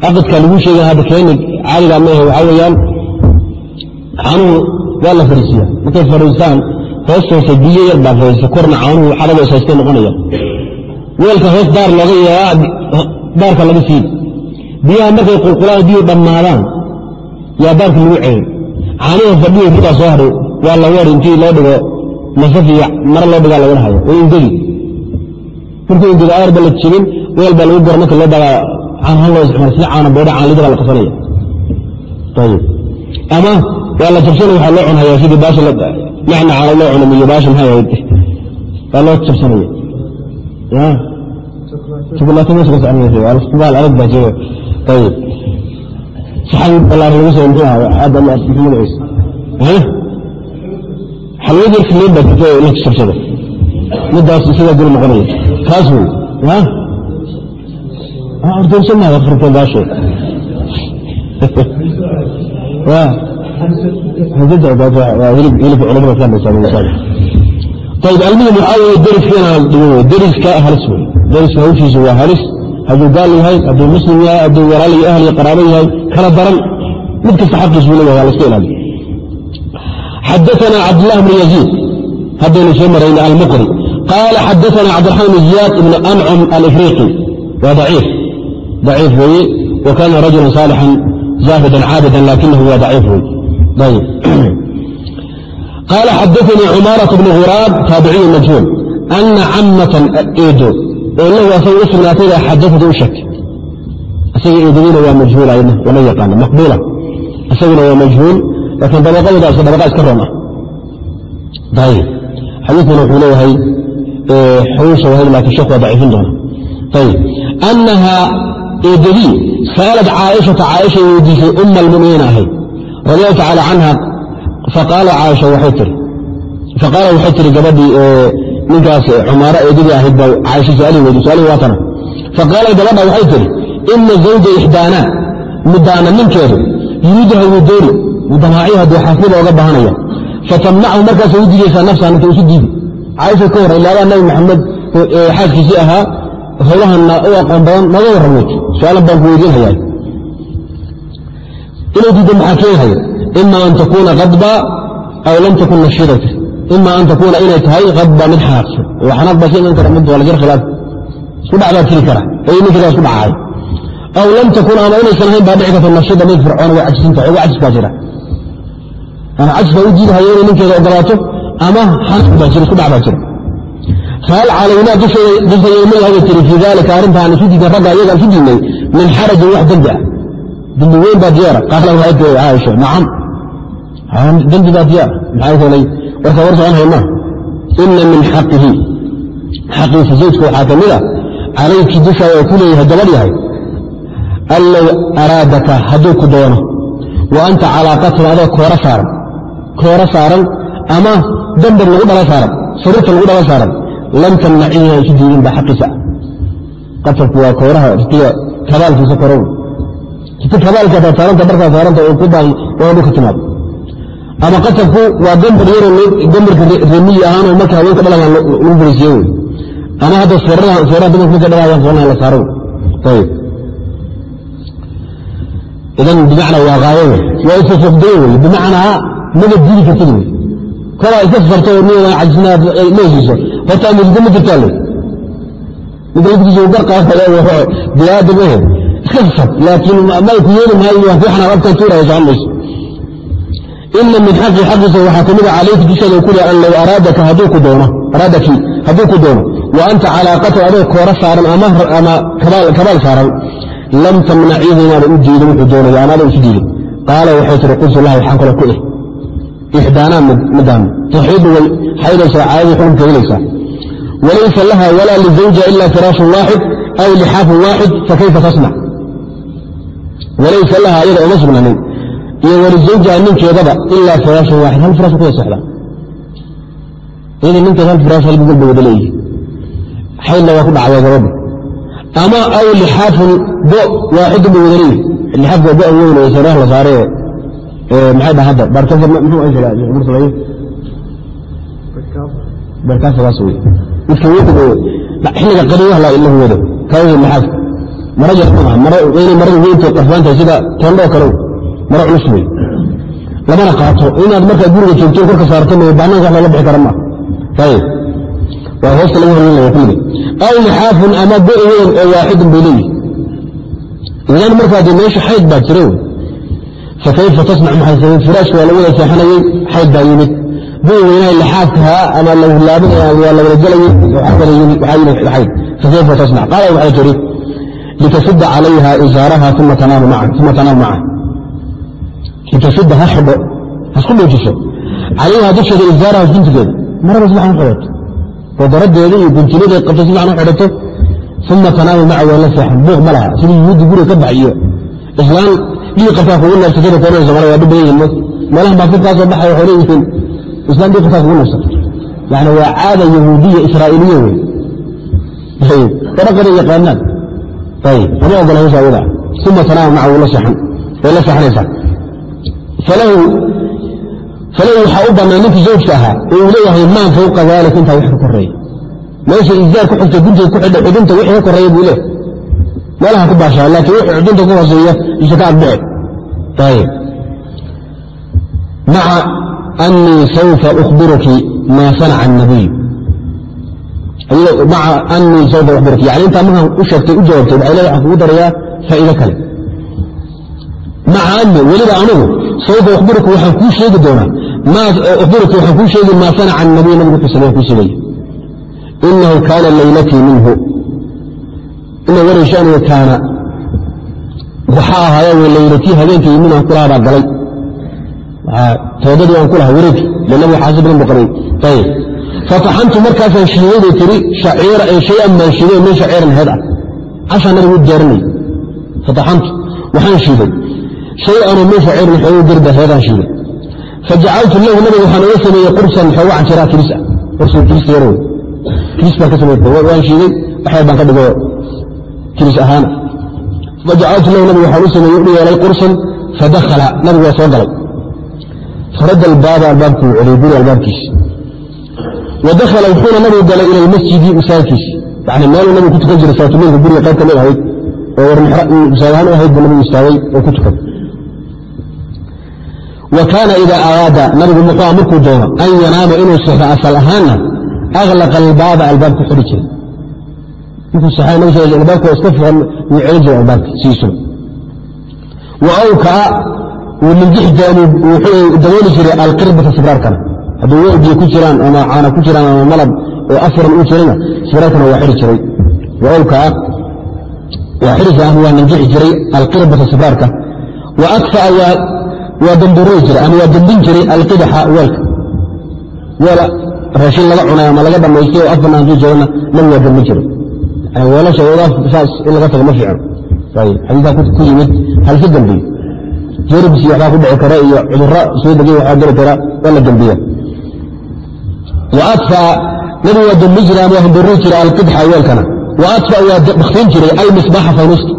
aqidka lagu sheegay hadda keenig caaliga maahe waxaa weeyaan caanuhu waa la fariisiya markay fariistaan hoostoosa biyo yar baa fariisa korna caanuhu xadagoo saystay noqonaya weelka hoos daar looga yeeraa daarka laga siida biyaha markay qulqulaan biyu dhammaadaan. Yaa daarka lagu ceeyay caaniha fadhiyo markaa soo hadhay waa la weer intii loo dhigo masaf iyo maro loo dhigaa laga dhahayo way ingegi markuu ingego aar ba la jibin weel baa lagu gora marka loo dagaa caanahan loo isticmaal sida caana boodha caanlida baa la qasanaya ama waa la jabsanaya waxaa loo cunhayaa sidii baasha macna caana loo cunamiyo baasha maxay ahayd waa loo jabsanaya ya shukulaato meesha ka soconaysa waa laftibaal adag baa jooga ayib saxan balaar lagu soo muxuu ahaa aad ama muxuu magaciisa xalwad yarka leen baa jirta la jabsado midaas isagaa dul noqonaya kaas wey ya ordoonsan maayo afartan baashe dariska halis wey dariska hawshiisa waa halis. Hadduu gaal yahay hadduu muslim yahay hadduu walaal iyo ahl iyo qaraabo yahay kala daran mid kasta xaqiisu leeyahay laska ilaaliya xadaana cabdillah bn yaziid. Haddaynu soo marayna almuqri. Qaala xadaana cabdiraxmaan bn ziyaad ibn ancam alifriiqi waa daciif. Daciif weeye. Wa kaana rajulan saalixan zaahidan caabidan laakinahu waa daciif weye qaal xadaanii cumaaraة bn huraab taabiciy majhuul ana camatan eedo oo lahu asaga u sugnaatay baa xadaada u sheegtay isaga eedadina waa majhuula lama yaqaana maqbuula isaguna waa majhuul laakiin dabaqadooda ise dabaqa iska roon ah ayib xadiikuna wuxuu leeyahay xuruusha wahay laakiin sheekh waa daciifin doona ayb anaha eedadii sa'alad caaishata caaisha weydiisay uma almuminiin ahayd radiallahu tacaala canha faqaala caaisha waxay tiri faqaala waxay tiri gabadhii ninkaas cumaaro eedadii ahayd baa caaisha su'aalii weydi su'aalii waa tana faqaala gabadha waxay tiri ina zawja ixdaana midaana ninkeedu yuriiduha wuu dooni damaacihi hadduu xaasnida oga baahanaya fatamnachu markaasay u diidaysaa nafsaha inta isu diidi caaisha ka hor ilaadaa nabi maxamed xaaskiisii ahaa howlahanna u aqoon badan naga warram wey su'aalan baan ku weydiin inay diidda maxaa keenhaya ima an takuuna kadba aw lam takun nashidata ima an takuuna inay tahay kadba mid xanaaqsan oo xanaaq baa ka iman kara mid waa khilaaf isku dhacbaa tiri kara ay ninkidaa isku dhacaay aw lam takun ama inaysan ahayn baa dhici karta nashida mid fircoon way cajisinta oga cajis baa jira. Ama cajis baa u diidahaya inay ninkeeda ogolaato ama xanaaq baa jira isku dhac baa jira. Fahal calaynaa dushayay ma yahay tiri fii dalika arrintaan isu diidan ragga iyagaan isu diidnay min xarajin wax dembi ah dembi weyn baa diyaara qaala waxay caaisha nacam. Dembi baa diyaara maxaa yeelay warka war socon haymaa ina min xaqihi. Xaqiisa zawjka waxaa ka mid a calayki dushaada oo ku leeyahay yahay. An araadaka hadduu ku doono. Wa anta calaaqatun adoo koora saaran. Koora saaran ama dambar lagu dhala saaran. Sariirta lagu dhala saaran. Lam tamnacihi isu diidin baa xaqiisa. Qatabku waa kooraha kabaalkiisa korow riti kabaalka hadaad saaranta barkaa saaranta ku ama qatabku waa gambar yaroo gambarka remiyi ahaanoo marka haweenka dhalagaan lagu fariisiye wey ama hadda sooraha dumarka marka dhalaayaan soornaha la saaro ayib idan bimacnaa waa haayo wey waa isafogdayo wey bimacnaa maba diidi kartid wey kolaa iska safarto oo niyaa cajisnaad ma hesiiso horta amusida ma jirtaa le mid laftiisa gar qaadaya bilaada mahe iska safar laakiin may ku yeeli maayo xanaaq afkan tuuraya socon mayso ina min xaqi xaqiisa waxaa ka mid a calayki dusheeda ku le an low araadaka hadduu ku doono wa anta calaaqatu adoo koora saaran ama kabaal saaran lam tamnaciihi inaana u diidin wuxuu doonaya anaada isu diidin qaala waxay tiri qultu laha waxaan kale ku ih ixdaanaa madaam taxiidu way xaydaysaa caadadii xukunka helaysaa walaysa laha walaa lizawja ila firaashun waaxid aw lixaafun waaxid fakayfa tasnac walaysa laha iyada uma sugnanin. Iyo walizawjaha ninkeedaba ilaa firaashun waaxid. Hal firaash kuwa seexdaa iyada ninkeed hal firaash hal gogol bay wada leeyihi xaydna waa ku dhacdaa gabadha ama aw lixaafun bo waaxidun bay wada leeyihi lixaafka bo weyn saraah la saaree maxay dhaha hadda? Barkasa muxuu ay sameeye barkaasadaas wey midka xilliga qadiyaha la lahu wado kaawey lixaafka mara yar maaha inay marada weynta qarfaan tahay sida toondhoo kale mara culus wey lamana qaato inaad markaa guriga joogto korka saarto may banaanka wax loola bixi kara maa ayib waa hoosta lagu horlinaya kulliga aw lixaafun ama go weyn oo waaxidun bay leeyihi idan markaa meesha xayd baa jira fakayfa tasnac maxay firaashka waa la wada seexanayey xayd baa yimid. Buu weynaha lixaafkahaa ama la hulaabinaya waa la wada gelayey waxaa yimid xayd fakayfa tasnac qaala waxay tiri litasida calayha izaaraha uma tanaamu maca litasida ha xidho hasku muujiso calayha dusheeda izaaraha guntigeeda maraba si fiican u xidhato oo daradeeda iyo guntiladeed qabto si xidhato uma tanaamu maca waa la seexan buuq ma laha sidii yuhuuddi guriga ka baxiyo islaan dhii qabtaa kugu neefsatada koonaysa male waa dhib badan yihiin meelahan baa fid kaa soo baxay waxay leeyihiin islaan dhii qabtaa kugu neefsata yani waa caada yahuudiya israa'iiliya wey ayib daraqada yaqaanaan ayib lama ogola hawsha ayada uma seexanaysaa falahu waxaa u bannaan ninkii zawjka ahaa uu leeyahay maa fawqa dalik intaa wax ka koreeya meesha izaar ku xigta gunteed ku xidha xudunta wixii ka koreeya buu leeyahay meelaha ku baashaa laakiin wixii xudunta ku hooseeya isa ka adbici ayib maca anii saufa ukhbiruki maa sanaca الnabiy maca anii saufa ukhbiruki yani intaa markaan u sheegtay u jawaabtay waxay leedahay waxaan kugu darayaa faa'iido kale. Maca ani weliba anugu saufa ukhbiruki waxaan kuu sheegi doonaa. Ukhbiruki waxaan kuu sheegi maa sanaca الnabiy nabigu wuxuu sameeye kuu sheegaya inahu kaana laylatii minhu. Ina waray shaniga kaana. Waxaa ahaaya w laylatii habeenkii minaan kulaha baa galay. Toobadii aan ku laha wareegi le nabiga xaasi badan bu qabay. Ayib fataxantu markaasaan shiiday tiri shayan baan shiiday min shaciiran heed ah. Cashaa nabigu diyaarinay fataxantu waxaan shiiday shay-anoo min shaciirin xoogo gerda heedaan shiiday fajacaltu lahu nabiga waxaan uga sameeyey qursan xoogo canjiraa kiris ah qursan kiris yarow kiris baan ka sameeyey waan shiiday waxyar baan ka dhigo kiris ahaana fajacaltu lahu nabigu waxaan u sameeyey u yeelay qursan fadakhala nabigu waa soo galay. Farada albaaba albaabkuu celiyey guri albaabkiisi wa dakhala wuxuuna nabigu galay ila almasjidi masaajidkiisi yani meeluu nabigu ku tukan jiray salaatuleylka guriga qayb ka mid ahayd oo ahaan u ahayd buu nabigu istaagay oo ku tukan wa kaana idaa araada nabigu muxuu markuu doono an yanaama inuu sexdo asal ahaanna aklaqa albaaba albaabku xidhi jiray markuu saxay nabiga albaabka waa iska furan wuu celin jiray albaabka siisuba wa awkaa wuu minjixi jiray wuxuu dabooli jiray alqirbata sibraarkana hadduu weelbiyo ku jiraan ama caana ku jiraan ama malab oo afuran uu jirana sibraarkana waa xidhi jiray. Wa awkaa waa jiray ama waa minjixi jiray alqirbata sibraarka wa akfaa waa damburii jiray ama waa dambin jiray alqidaxa weelka weel raashin laga cunay ama laga dhamaystay oo afana hadduu jirana nabi waa dambin jiray. Weelasha saas in laga tago ma fiicno. Xadiikaa ku yimid halka dambiyo. Jerbis waxbaa ku dhici kara iyo cudurro soo degay waxaa geli kara waa la dambiya wa adfaa nabigu waa dambi jiray ama waa hamburii jiray alqidxa weelkana wa adfaa waa baktiin jiray almisbaaxa faynuusta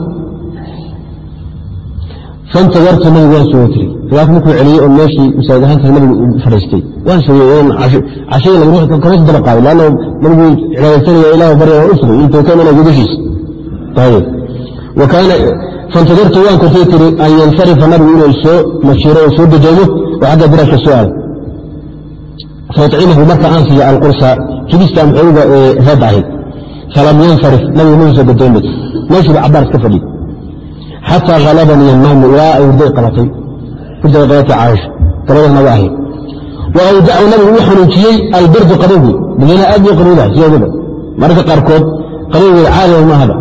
fantadartu nabigu waan soo tiri riwaaka markuu celiyey oo meeshii masaajid ahaantaas nabigu uu fadhiistay waan sugay cashada lagu kamasa daba qaaday laanna nabigu cibaadaysanaya ilaah barya waa u sugay intuu ka imanaya gudashiisa ayib wa kaana fantadartu waan kortay tiri an yansarifa nabigu inuu soo mashiiro oo soo dejoomo oo xagga biraashka soo aado fayطcimahu marka aan siiyo alqursa kibista maxooga heedda ahayd. Falam yansarif nabigu ma soo gadoomi meeshuuba cabaar iska fadhiy xataa halabanii annawmu ilaa ay hurday qabatay hurday qabatay caaisha gabadana waa ahayd. Wa awdacu nabigu u xanuujiyey albardu qabowgii madiina aad buu qabowdaha sidoodaba mararka qaarkood qabowgeeda caadiga ma ahaba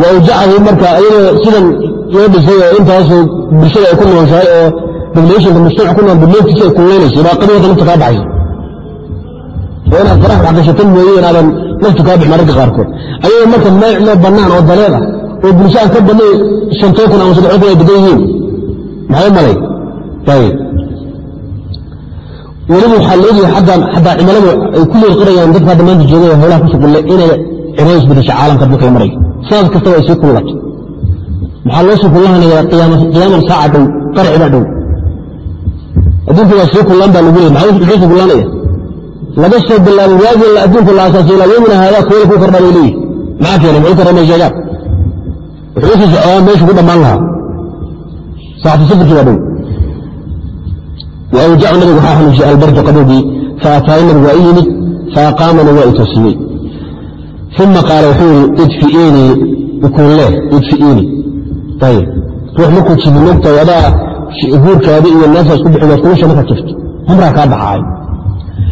wa awjacahu marka iyadoo sidan loo dhisay oo intaasoo bulshada ay ku nooshahay oo populationka mujtamac ku nool budleyntiisa ay kululaynayso baa qabi wata nafta kaa baxayso oo inaad farax waxgashato mooye inaadan naftu kaa bix mararka qaarkood. Ayagoo marka meel bannaan oo daleed ah oo bulsho ka badnay shantoo kun ama saddex kun ay degan yihiin. Maxay malay? Weliba waxaa leedahay xataa cimiladu ay ku leerqirayaan dadka hadda maanta joogay howlaha ku shuqulle inay cimilo isbedesho caalamka markay marayo sidaas kastaba ay sii kullato maxaa loo sii kullahanaya qiyaaman saaca dhow qarci baa dhow adduunku waa sii kullaan baa lagu leey muxuu sii kullaanaya? Laga soo bilaabo waagii la adduunku la asaasay ilaa yomina haadaa kooda kuu kordhaa bay leeyihi maxaa keenay muxuu kordhamay sheegaan wuxuu u sii socodaa meeshu ku dhammaan lahaa. Saacatu sifirkii waa dhow. Wawjacu nabigu waxaa xanuujiyey albardu qabowgii faataayo nabigu waa i yimid faaqaamana waa i uma qaala wuxuu yidhi idfi'iinii ukuunlee idfi'iinii ayb ruux markuu jibinogta wadaa huurkaadi iyo neefta isku bixi waad kulusha markaad jifto humraa kaa baxaay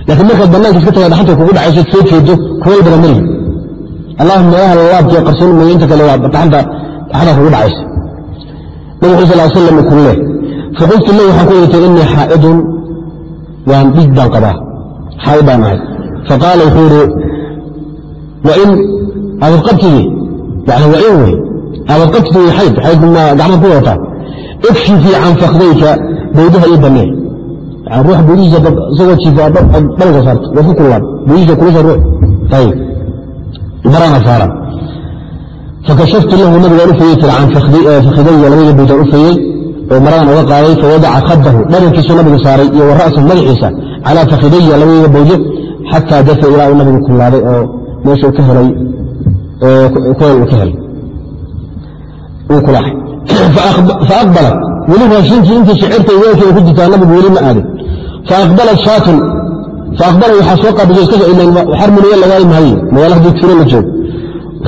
laakiin markaad bannaanka iska tagaa dhaxanta kugu dhacayso soo jeedo kuwal badan mari allahuma meelaha lalaabkiyo qarsoon mooye inta kale waa dhaxanta dhaxda kugu dhacaysa. Nabigu sal ly slam ikuunleh faqultu lahu waxaan ku idhi inii xaa'idun waan dhig baan qabaa. Xaa'id baan ahay. Faqaala wuxuu idhi wain abadqabtigi yani waa in wey abadqabtigi xayd xayd ma gacmaha ku wataa ikfi fii can fakdayka bowdaha ii bannee yani ruux bowdihiisa isagoo jiifa dhabanka saarto waa ku kullaan bowdihiisa kulusha ruux. Ayib marana saaran fakashaftu lahu nabiga waan u fayey tir can labada bowdaan u oo maradan uga qaaday fawadaca khadahu dhabankiisu nabigu saaray iyo wara'sa madaxiisa calaa fakidaya labadooda bowdo xataa dafa ilaa uu nabigu kullaaday oo meesha ka helay uu ka helay. Uu kulaaxay faaqbalat weli raashinkii intii shicirta weelkeeda ku jirtaa nabigu weli ma aadin faaqbalat shaatun faaqbala waxaa soo qaabisay iska ilan waxar munaye lagaayi maayo magaala haddii tiro la joogo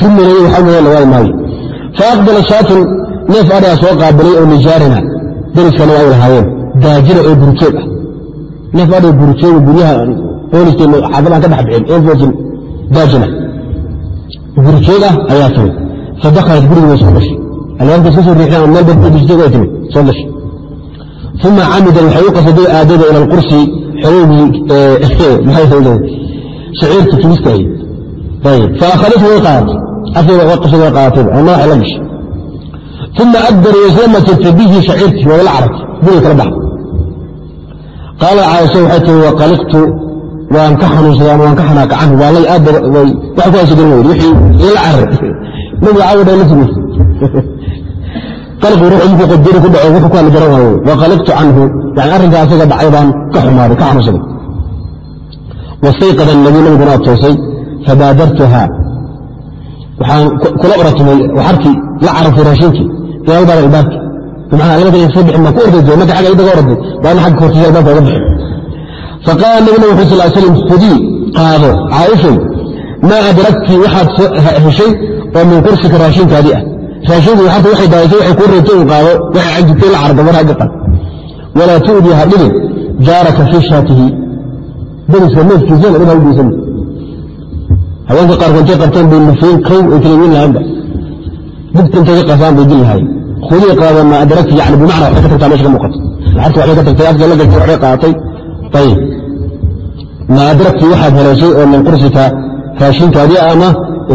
ri munaye waxar munaye faaqbala shaatun neef adhaa soo qaabilay oo nijaarina dariskana ay lahaayeen daajira oo burujeeg ah neef adha burujeega guryaha xaafadaan ka dhex bixin enfosin daajina burujeeg ah ayaa timid fadakhalat gurigii way soo albaabka iska soo way uma camidan waxay u qasaday aadada ila alqursi way way way madaxa la gashay uma adbaru islama tirta bihi shaciirtii waa la carartay guriga kala baxa qaala caaisha waxay tiri waqaliqtu waan ka xanuunsaday ama waan ka xanaaka canhu waa lay aad wax ku haysa garan weydi ila carar nabiga caawadha la sugay qalqu ruux markuu qadiri ku dhaco wuxuu ku hadli garan waayo waqaliqtu canhu. Yani arrinkaa asaga dhacay baan ka xumaaday ka xanuunsaday wastayqada nabiy nabiguna adtoosay fabaadartuha waxaan kula oratumay waxarkii la carartay raashinkii ilaa albaab albaabki. Bimacnaa labada in soo bixin baan ku orday marka xagga idaga orday baana xagga hortiisa albaabka oga bixin. Faqaala nabina wuxuu sal slam khudii qaado caaishay maa adrakti waxaad heshay oo min qursika raashinkaadii ah raashinkii waxarta waxay daayasay waxay kuu reebtay uu qaado waxay cajibtay la cararta mar hagga walaa tu'dii ha dhibin jaaraka fii shaatihi. Deriska neefkiisana dhib ha haweenka qaarkood intay qabteen bay nufayn kow ay kala weyn lahaynba dibta intay ka qasaan bay dil lahayn khudii qaado ma adrakti yani bimacna waxbay ka tagtaa meesha ka muuqato. Laxarta waxbay ka tagtay afka la galtay waxbay qaadatay ayib ma adrakti waxaad heleeshay oo min qursika raashinkaadii ama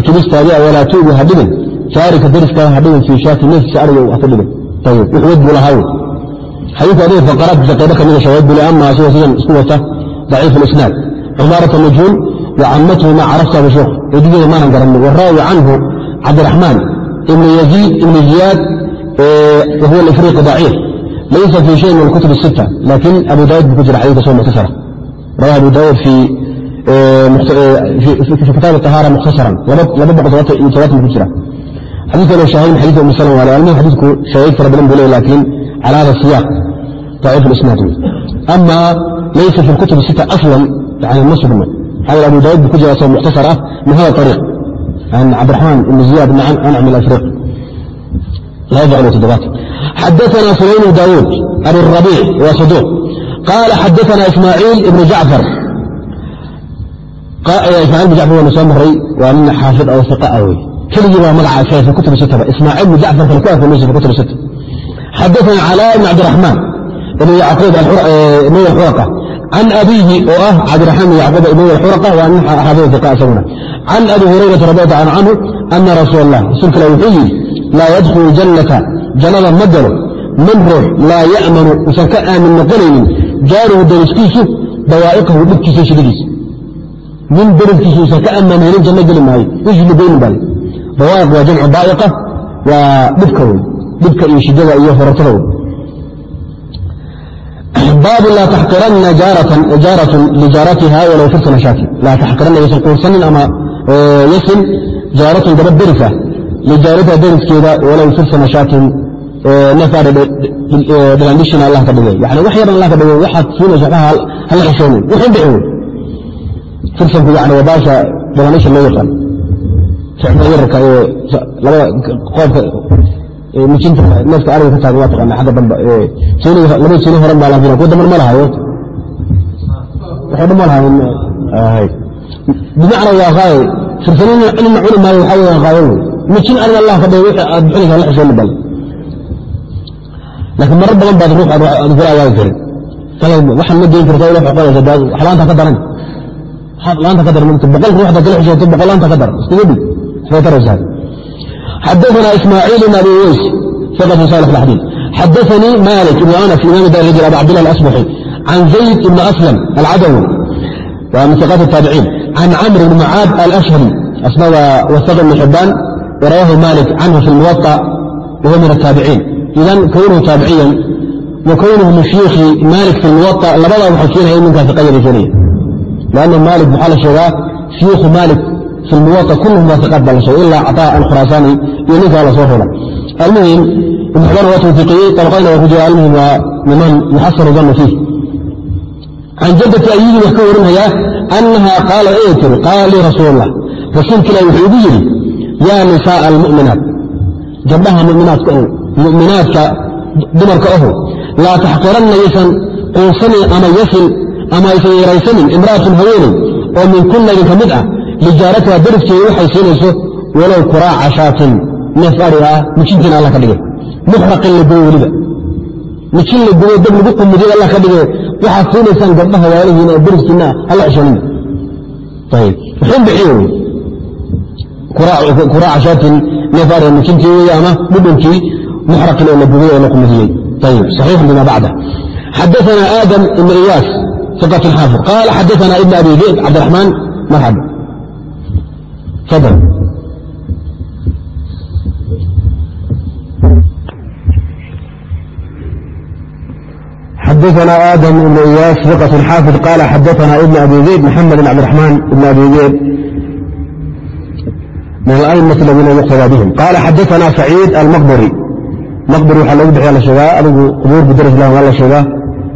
tubistaadii walaa tu'di ha dhibin shaarinka dariska hadhigankiiy shaati neefkiisa ariga wax ku dhigan ayb wxwad buu lahaa xadiika adiga faqaraadkiisa qaybo kamida ah shawaahid buu le ah, ama asagoo sidan isku wata daciif alisnaad cumaarata majhuul wacammatuhu ma caraftabu sheekh. Cidideeda maanan garanin waraawi canhu cabdiraxmaan ibn yaziid ibn ziyaad wahuwa alifriiqi daciif. Laysa fii shay min kutub sita laakin abu daawud buu ku jira xadiika soo mukhtasara. Rawa abu daawud fii kitaab ahaara mukhtasaran ku jira xadiikan shaahidin xadii um salm waale almhi xadiidku shawaahid fara badan buu leey lakiin cala hada siyaaq daciif isnaad wey ama laysa fi kutub sita aslan yani ma sugno maxaa abu daawud bu ku jira asagoo mukhtasar ah min hada ariiq an cabdiraxmaan ibn ziyaad ibn ancam alafriq xadaana sulaym daawuud abu rabiic waa saduuq qaala xadaana ismaaciil ibn jacfar ismaiil ibn jacfar waanu soo maray waa nin xaafid oo iqa ah wey kligiibaa magaca kutabsataba mail bn jacfar kale ku aa kutabsata xadaana calaa bn cabdiraxmaan ibn yacquub imay axuraqa can abiihi oo ah cabdiraxmaan bn yacquub imay axuraqa waa nin xaafid iqa isaguna. Can abi hurayrata radi allahu taala canhu ana rasuul allah rasuulka ilah wuxuu yidhi laa yadkhulu jannata jannada ma galo. Man ruux laa ya'manu. Usan ka aamin noqonaynin jaaruhu dariskiisu dawaa'iqahu dhibkiisa shidigiisa min dariskiisu usan ka ammaanaynin janno geli maayo. Islugoynin baa dawaa'iq waa jamcu daa'iqa waa dhibka wey dhibka iyo shidada iyo horatada wey baabu laa taxqiranna jaaratun lijaaratiha walow firsana shaaki laa taxqiranna yaysan quursanin ama yasin jaaratun gabadh derisa lijaaratiha deriskeeda walow firsana shaakin nefaadha dhalandhishina allah ka dhigay. Yani wax yaran allah ka dhigay waxaad siinaysa waxba hala xishoonin wuxuu bixi wey firsanku yani waa baasha loo yaqaan yararka ee labada qoobka mijinta neefka ariga ka taagan waa taqaana xagga dambe laba jini horan baa laafina kuwa damban ma lahayo waxay dhan ma lahayn bimacna waa qaaye firsanina inna cuni maayo waxaa weeyaan qaayo wey mijin ariga allah ka dhigay wixii aad bixinaysa la xishooni bal laakiin marar badan baad ruux aad kula awaagi karin. Waxaan ma geyn karta wax oqonaysa wax laanta ka daran. Laanta ka daran boqol ruux hadaad kala xishooto boqol laanta ka daran iskaga dhig waxbay taraysaa حدثنا إسماعيل بن أبي ويس ثقة صالح الحديث حدثني مالك بن أنس إمام دار الرجل أبو عبد الله الأصبحي عن زيد بن أسلم العدوي ومن ثقات التابعين عن عمرو بن معاذ الأشهري أسمى وثق بن حبان ورواه مالك عنه في الموطأ وهو من التابعين إذا كونه fi muwaqa kulluhum waa ka qaad baa la ilaa cataa alkhuraasaani iyo ninkaa la soo roray almuhim ibn waa tawfiiqiyey abaqayna waa ku jira almuhim waa niman yuxasanu dhanna fiih. Can jaddati ayidii wax ka warinayaa annaha qaala ee tiri qaala rasuulullah. Rasuulka wuxuu igu yidhi yaa nisaaa almu'minaat gabdhaha muminaadka ow mu'minaadka dumarka oho laa taxqiranna yaysan quusanin ama yasin ama aysan yaraysanin imra'atun haweeney oo min kunna idinka mid ah lijaaratiha darafkeeda waxay siinayso walow kuraaca shaatin neef ari ah mijintiina alla ka dhige muxraqin la goyo weliba. Mijin la goyo dab lagu qumudiy alla ka dhige waxaad siinaysaan gabdhaha waalihiina darafkiinaa alla ceshoonin muxuu bixiyo kuraaca shaatin neef ari ah, mijintii wey ama dhudhankii muxraqin oo la gogoy oo la qumudiyey ayib saxiixun bima bacda. Xadaana aadam ibn iyaas iqat xaafid qaal xadaana ibn abi zeyd cabdiraxmaan marxab xadثna adم بن إyاs ثقة xاaفظ qال xadثna بن أbي زayd محamed بن عبدالرحman بن أbي زayd min الأئمة اlذina يqتdى bهm qال xadثna سacيid almqbri mqbri waxaa logu bixya la sheegaa adigu qubuurku daras lah waa la sheegaa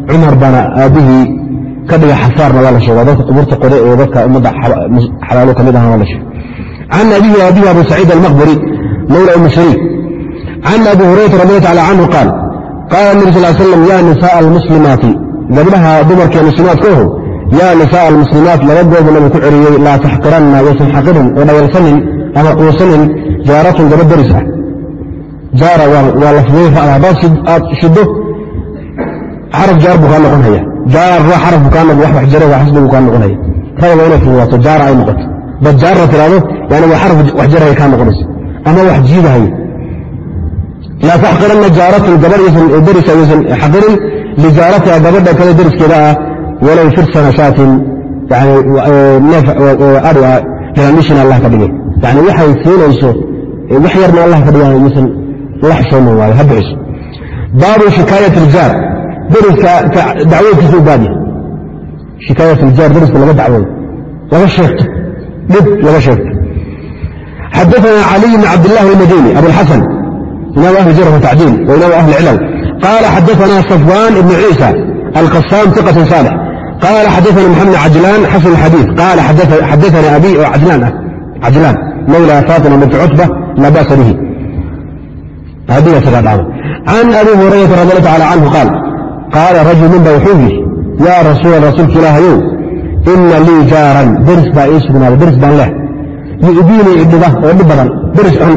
cumar baana aabihii ka dhiga xasaarna waa la sheegaa dadka qubuurta qode ee dadka ummadda xalaalo ka mid aha waa la sheega can abihi abihi abu saciid almaqburi mawla umi shariik can abi hurayrata radialahu tacala canhu qaal qaala nebi sal slam yaa nisaaa almuslimaati gabdhaha dumarkee muslimaadka oho yaa nisaaa almuslimaat labadooda nabi ku ceriyey laa taxqiranna yaysan xaqirin oo dhawalsanin ama quusanin jaaratun gabad daris ah jaara waa lafdiyey ra haddaad shiddo xaraf jaar buu kaa noqon haya jaara xaraf buu kaa noqon wax wax jare waa xisbi buu kaa noqon haya raba waa inay fududato jaara ay noqoto badjaarna tiraado yani waa xaraf wax jarhay kaa noqonaysa ama wax jiidahay. Laa taxqiranna jaaratan gabar yaysan darisa yaysan xaqirin lijaaratiha ah gabadha kale dariskeeda ah walow firsana shaatin neef adhi ah, allah ka dhigay. Yani waxay siinayso wax yarna allah ka dhiga yaysan laxsoomin waayo ha bixiso baabu shikaayat aljaar dariska dacwoodkiisa u baadi shikaayat aljaar dariska laga dacwoodo laga sheegto dhib lama sheegto. Xadaana caliy bn cabdاlah اlmadini abuاlxasan imam ahl jarh وtacdiil wa imam ahl اcilal qala xadaana صafwan ibn ciisa alqasam iqة صاlx qala xadaana mxamed cajlan xasan اxadiiث qala xadaana abi oo cajlan lawla fatima bint cutba laa basa bihi. Can abi hurayra radi alah tacala canhu qaal qaala rajul ninba wuxuu yidhi ya rasuula rasuulka ilaahayow ina lii jaaran deris baa ii sugnaaday deris baan leh yu'diini idhiba oo dhib badan deris xun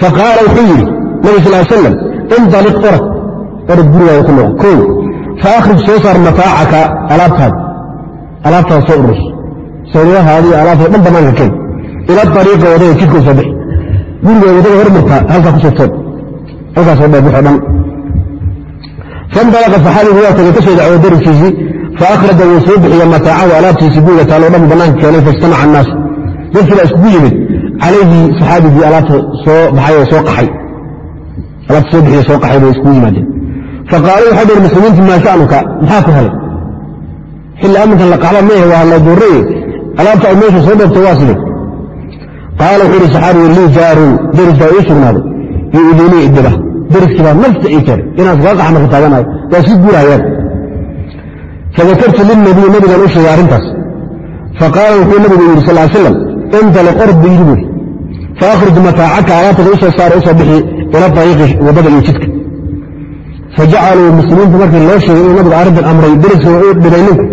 faqaala wuxuu yidhi nabi sal slam indaliq orod orod gurigaaga ku noqo koow faakhrij soo saar mataacaka alaabtaada alaabtaada soo urus sawirahaadiiyo alaabtaada dhan bannaanka keen ila ariiqa waddada jidkoo soo bixi gurigaa waddada hormartaa halkaa ku sirtood halkaasoo dheer dhan fandalaqa saxaabigu waa tagay ka soo dacway faaraja wuu soo bixiya mataacahu alaabtiisi guriga taalo dhan banaanka keenay faistamaca annaas dadkii baa isgu yimid calayhi saxaabigii alaabta soo baxay soo qaxay alaabta soo bixiya soo qaxay bay iskugu yimaadeen faqaala waxau dhi muslimiinta maa maxaa ku helay xilli amminkan la qaxba meehe waa la duuraye alaabta ay meesha soo dhoobto waa sidee qaala wuxuu ihi saxaabigu lii jaarun deris baa ii sugnaaday yuudinii iddiba deriskii baa nafta ii keenay inaad kaa qaxmarka taaganayo waa sii guurayaan fadakartu lilnabiy nabigan u sheegay arrintaas faqaala wuxuu nabigu yidhi sal slam intaliq buu yidhi buuri faakhrij mataacaka alaabtada u soo saara u soo bixi ila ariiqi waddada iyo jidka fajacaluu muslimiintu markii loo sheegay inuu nabigu arrintan amray deriska u dhibay ninku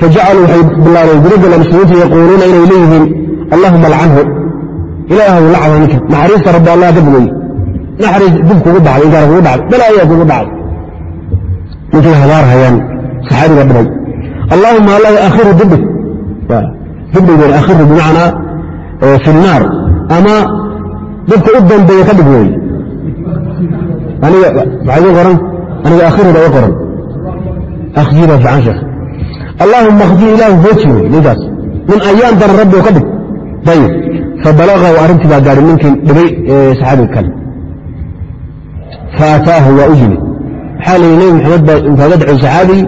fajacaluu waxay bilaabeen gurigala muslimiintu yaquuluuna inay leeyihiin allahuma alcanhu ilaahu lacna ninka naxariista rabbi allah ka bugay naxariis dib kugu dhacday inkaar kugu dhacday balaayaa kugu dhacday ninkay habaar hayaan saxaabiga dhibay allahuma allah akhiru dibdhig dibdhig akhiru bimacnaa fi nnaar ama dadka u dambeeya ka dhig weeye aniga maxaa igu qoran aniga akhiruda i qoran. Akhjiba fiican sheekh. Allahuma akhji ilaahu hooji wey ninkaas nin ayaan daran rabbi oo ka dhig. Ayib fabalagahu arrintii baa gaadhi ninkii dhibay saxaabiga kale. Faataahu waa u yimid waxaa layidhi nebi maxamed baa intaaga dhacay saxaabigii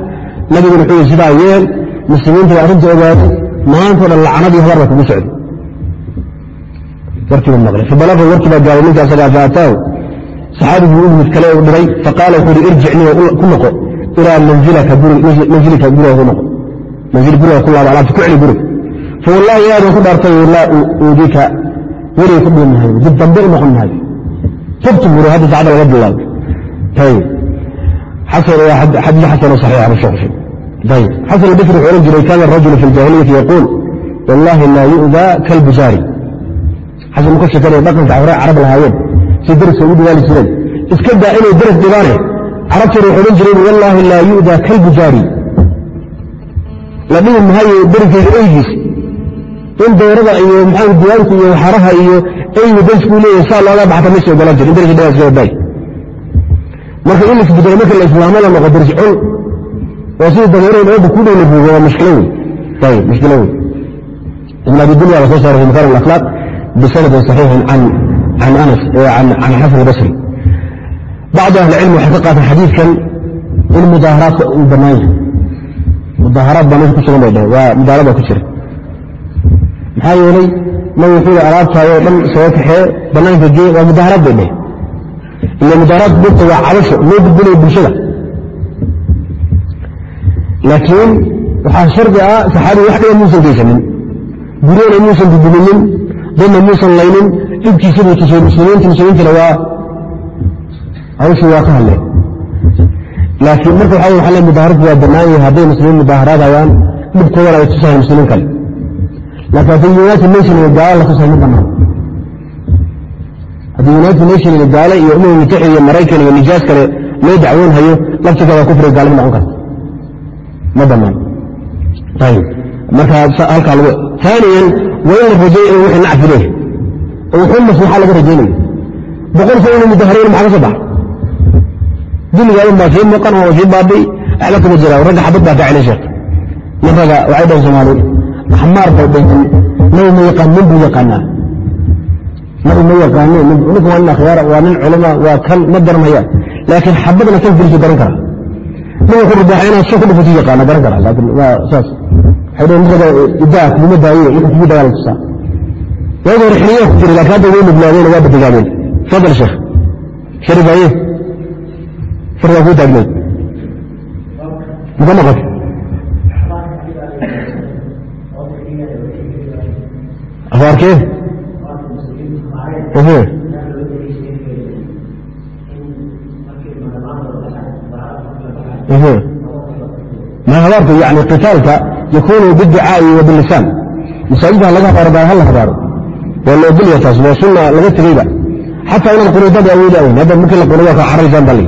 nabiguna wuxuu yidhi sidaa yeel muslimiinta baa arrinta ogaaday maantoo dhan lacnadii habar kugu socday warkiiba maqlay. Fabalagahu warkii baa gaadhay ninka asagaa faataahu saxaabigii u kale u dhibay faqaala wuxuu yidhi irjicnii ku noqo ilaa manzilika guriga ku noqo. Manzil guriga ku laabo alaabta ku celi guriga fawallahi ilaadan ku dhaartay laa uudika weliga ku dhiin dib dambe u noqon mahayo tubtu buri hadda saacada laga bilaabo ayib xasan waa xadiis xasan oo saxiixa ba sheekhu sheeg ayib xasan albasri wuxuu oran jiray kana arajulu fi ljahiliyati yaquul wallahi laa yu'daa kalbujaari xasan muka sheekanaya dhaqanka hore carab lahaayeen si deriska ugu dadaali jireen iska daa inay deris dhibaane carabtuna waxay odhan jireen wallaahi laa yu'daa kalbujaari la dhihi mahayo deriskayga eygiis in dowrada iyo maxaa diiwaanku iyo waxaraha iyo eygu deriskuu leeyahay saa looga baxta ma soo ogolaan jirin deriska dhibaas soo day marka in laisbedelo marka la islaamo la noqo deris cun waa sidii dameerayn ooda ku dhow la waa mushkilo wey ayib mushkilo wey ibn abi dunya la soo saaray fi makarim akhlaaq bisanadin saxiixin can anas can xasan albasri. Bacdu ahli cilmi waxay ka qaateen xadiidkan in mudaaharaadka uu bannaan yahay. Mudaaharaad baa meesha ku sugan bay dhaheen waa mudaaharaad baa ku jira. Maxaa yeelay nabi wuxuu yihi dhan soo kaxee bannaanka gee waa mudaaharaad bay dhaheen ila mudaaharaad dhulta waa cabasho loo gudbinayo bulshada laakiin waxaa shardi ah saxaabiga wax dhiba muusan geysanin guryana muusan gudbinin dadna muusan laynin dhibkiisa tusay muslimiinta muslimiintana waa hawshii waa ka hadleen laakiin marka waxa waxa le mudaaharadku waa bannaan hadday muslimiin mudaaharaadayaan dhibkoodana ay tusayan muslimiin kale laakiin haddii united nation iyo gaalo la tusayo ma bannaan haddii united nation iyo gaalo iyo umam mutaxid iyo maraykan iyo nijaas kale loo dacwoon hayo laftirkeeda kufriga gaalima noqon karta ma lagu ثaaniyan waa in la inuu wixii nacfi leeyahay oo wuxuu maslaxa laga rajaynaya boqol sano inuu mudaharayna maxaa ka soo baxa diligaadun baa sii muuqan oo sii baabi'i waxba kama jira ragga xabad baa kaacilay sheekh nin raga waxay dhahan soomaali axmaar bay dhahan nabi ma yaqaan nin buu yaqaanaa. Nabi ma yaqaane ninku waa nin akhyaara waa nin culama waa kan ma garanayaan laakiin xabadna kan filisu garan kara rubaaxa inaad shan ku dhufutu yaqaana garan kara laakiin waa saas idaa kuma daaye wuxuu kugu dagaal tusaa waagi hore xiliyaa ku jiray laakiin hadda way nuglaadeen waa badigaameen fadal sheekh sharif aye fargaa kuu taagneed maka noqoto afaarkee ma habaarku yani qitaalka yakunu biducaa'i wa bilisaan. Laga habaaro baa hala habaaro waa la ogolya taas waa sunna laga tegeyba. Xataa inaad quriidada awoodi awen hadda markii la quriyo ka xaraysaan bali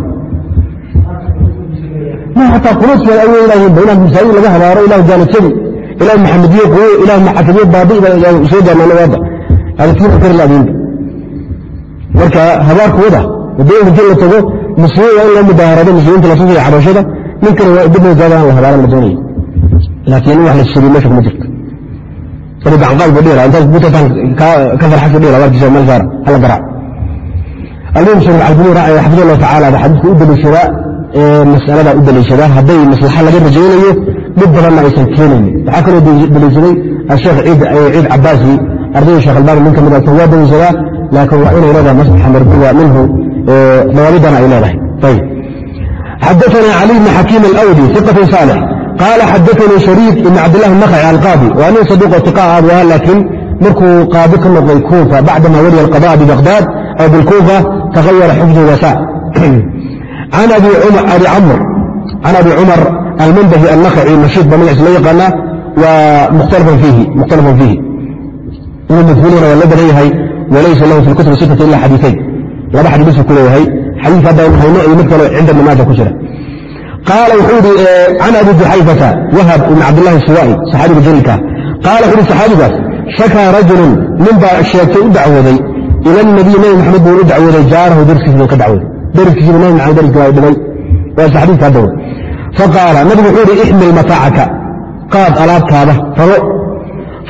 haddii xataa qunuudkeeda ay weynaayiin ba inaad masaajid laga habaaro ilah jaalajadi. Ilah maxamediye quwo ilah maxakamiye baabi'ba soo gaarnaana waada adatiina kari laadiinba marka habaarku wada waddooyinka inti la tago muslimiin waa in loo mudaarado muslimiinta lafiifa iyo cabashada ninkana waa dib wasaadan la habaala ma doonaya laakiin in wax la shiriyo meesha kuma jirto. Adi gacanqaad buu dhihila intaas buutataan ka farxasi dhihila warkiisa meel saara halla garaac almuhim sheekh alcalbani raximah allahu tacaala baa xadiidka u daliishadaa masaladaa u daliishadaa hadday maslaxa laga rajaynayo mid badanna aysan keenaynin. Waxaa kaloo daliishaday ah, asheekh ciid eh, cabaasi ardayda sheekh albaani nin ka mid aysan waa daliishadaa laakiin waa inay leedaha maslaxa marjuwa minhu. إلى ذلك طيب حدثنا علي بن حكيم الأودي ثقة صالح قال حدثني شريك بن عبد الله النخعي القاضي وأنا صدوق اتقاء أبوها لكن مركو قاضي كما الكوفة بعدما ولي القضاء ببغداد أو بالكوفة تغير حفظه وساء عن أبي عمر أبي عمرو عن أبي عمر المنبهي النخعي laba xadiisu ku leeyahay. Xadii haddaynu hayno iyo mid kaleo cinda ibn ku jira. Qaala wuxuu ihi can eh, abi juxayfata wahab ibn cabdillahi suwaa'i saxaabiga jaliilka qaala wuxu uhi saxaabigaas shakaa rajulun nin baa sheegtay u dacwooday. Ila nabiy nabi maxamed buu u dacwooday jaarahu dariskiisi buu ka dacwooday. Dariskiisiibu nabi maxamed dariski waa dhibay waase xadiiska hadda wey faqaala nabigu wuxuu ihi ixmil mataacaka qaad alaabtaada rabo.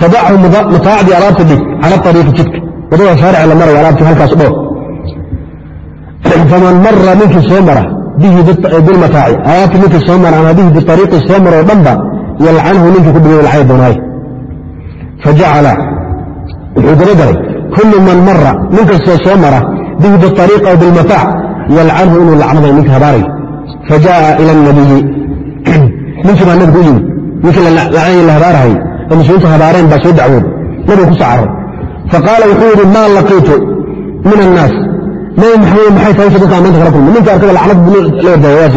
Fadachu mataacdii alaabta dhig cala ariiqi jidka. Wadada shaarica la maraya alaabtii halkaas dhoor faman mara ninkii soo mara bilmataaci alaabta ninkii soo mara ama bihi biariiqii soo maroo dhanba yalcanhu ninkii ku dhiba lacay doonaaye fajacala wuxuu daba daray kullu man mara nin kastoo soo mara bihi biariiq aw bilmataac yalcanhu inuu lacnaday ninka habaarayo fajaaa ila nabiyi ninkii baa nabigu u yimi ninkii lacnay la habaarahay oo muslimiintu habaareen baa soo dacwood nabiga ku sacaro faqaala wuxuu yidhi maa laqiitu min annaas nabi maxamed maxay tahay dadka la wadaaya waa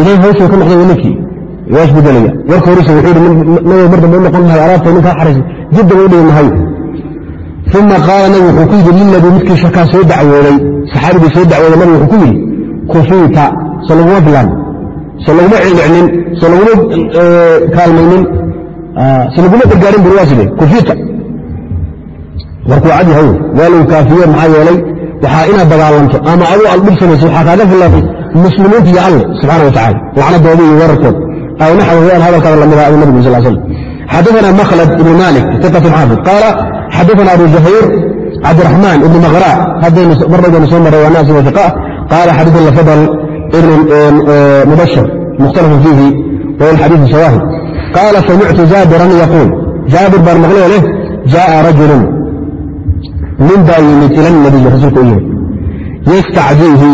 idan hawshuu ka noqday ninkii waa isbedelaya marka horesa wuuu mar dambe u noqon lahay alaabta ninkaa xarisa jiddan u dhigi mahayo uma qaala nabi wuxuu ku yidhi liladii midkii shakaa soo dacwooday saxaabigii soo dacwooday nabi wuxuu ku yidhi kufiita so laguma bilaan so laguma cilmicnin so laguma eh, kaalmaynin ah, so laguma gargaarin bur waa side kufiita warkuu cad yahay waa kaafiye maxaa yeelay waxaa inaad dagaalanto ama aduu aldhib samayso waxaa kaaga filatay muslimiinta iyo alle subxana wa tacala lacnadooda iyo weerarkooda aw naxw waan hadalkaada la mid ah nabigu sal slam xadaana makhlad ibn malik iqat xaafid qaala xadaana abu zuhayr cabdiraxmaan ibn maqra marbaynu soo maray waa naasi iqa qaala xadaana fadl ibn mubashir mukhtalafun fiihi wahuwa xadiidu shawaahid qaala samictu jaabiran yaquul jaabir baan maqloo leh jaaa rajulun nin baa yimid ila nabiyi rasuulka u yimid yastacdiihi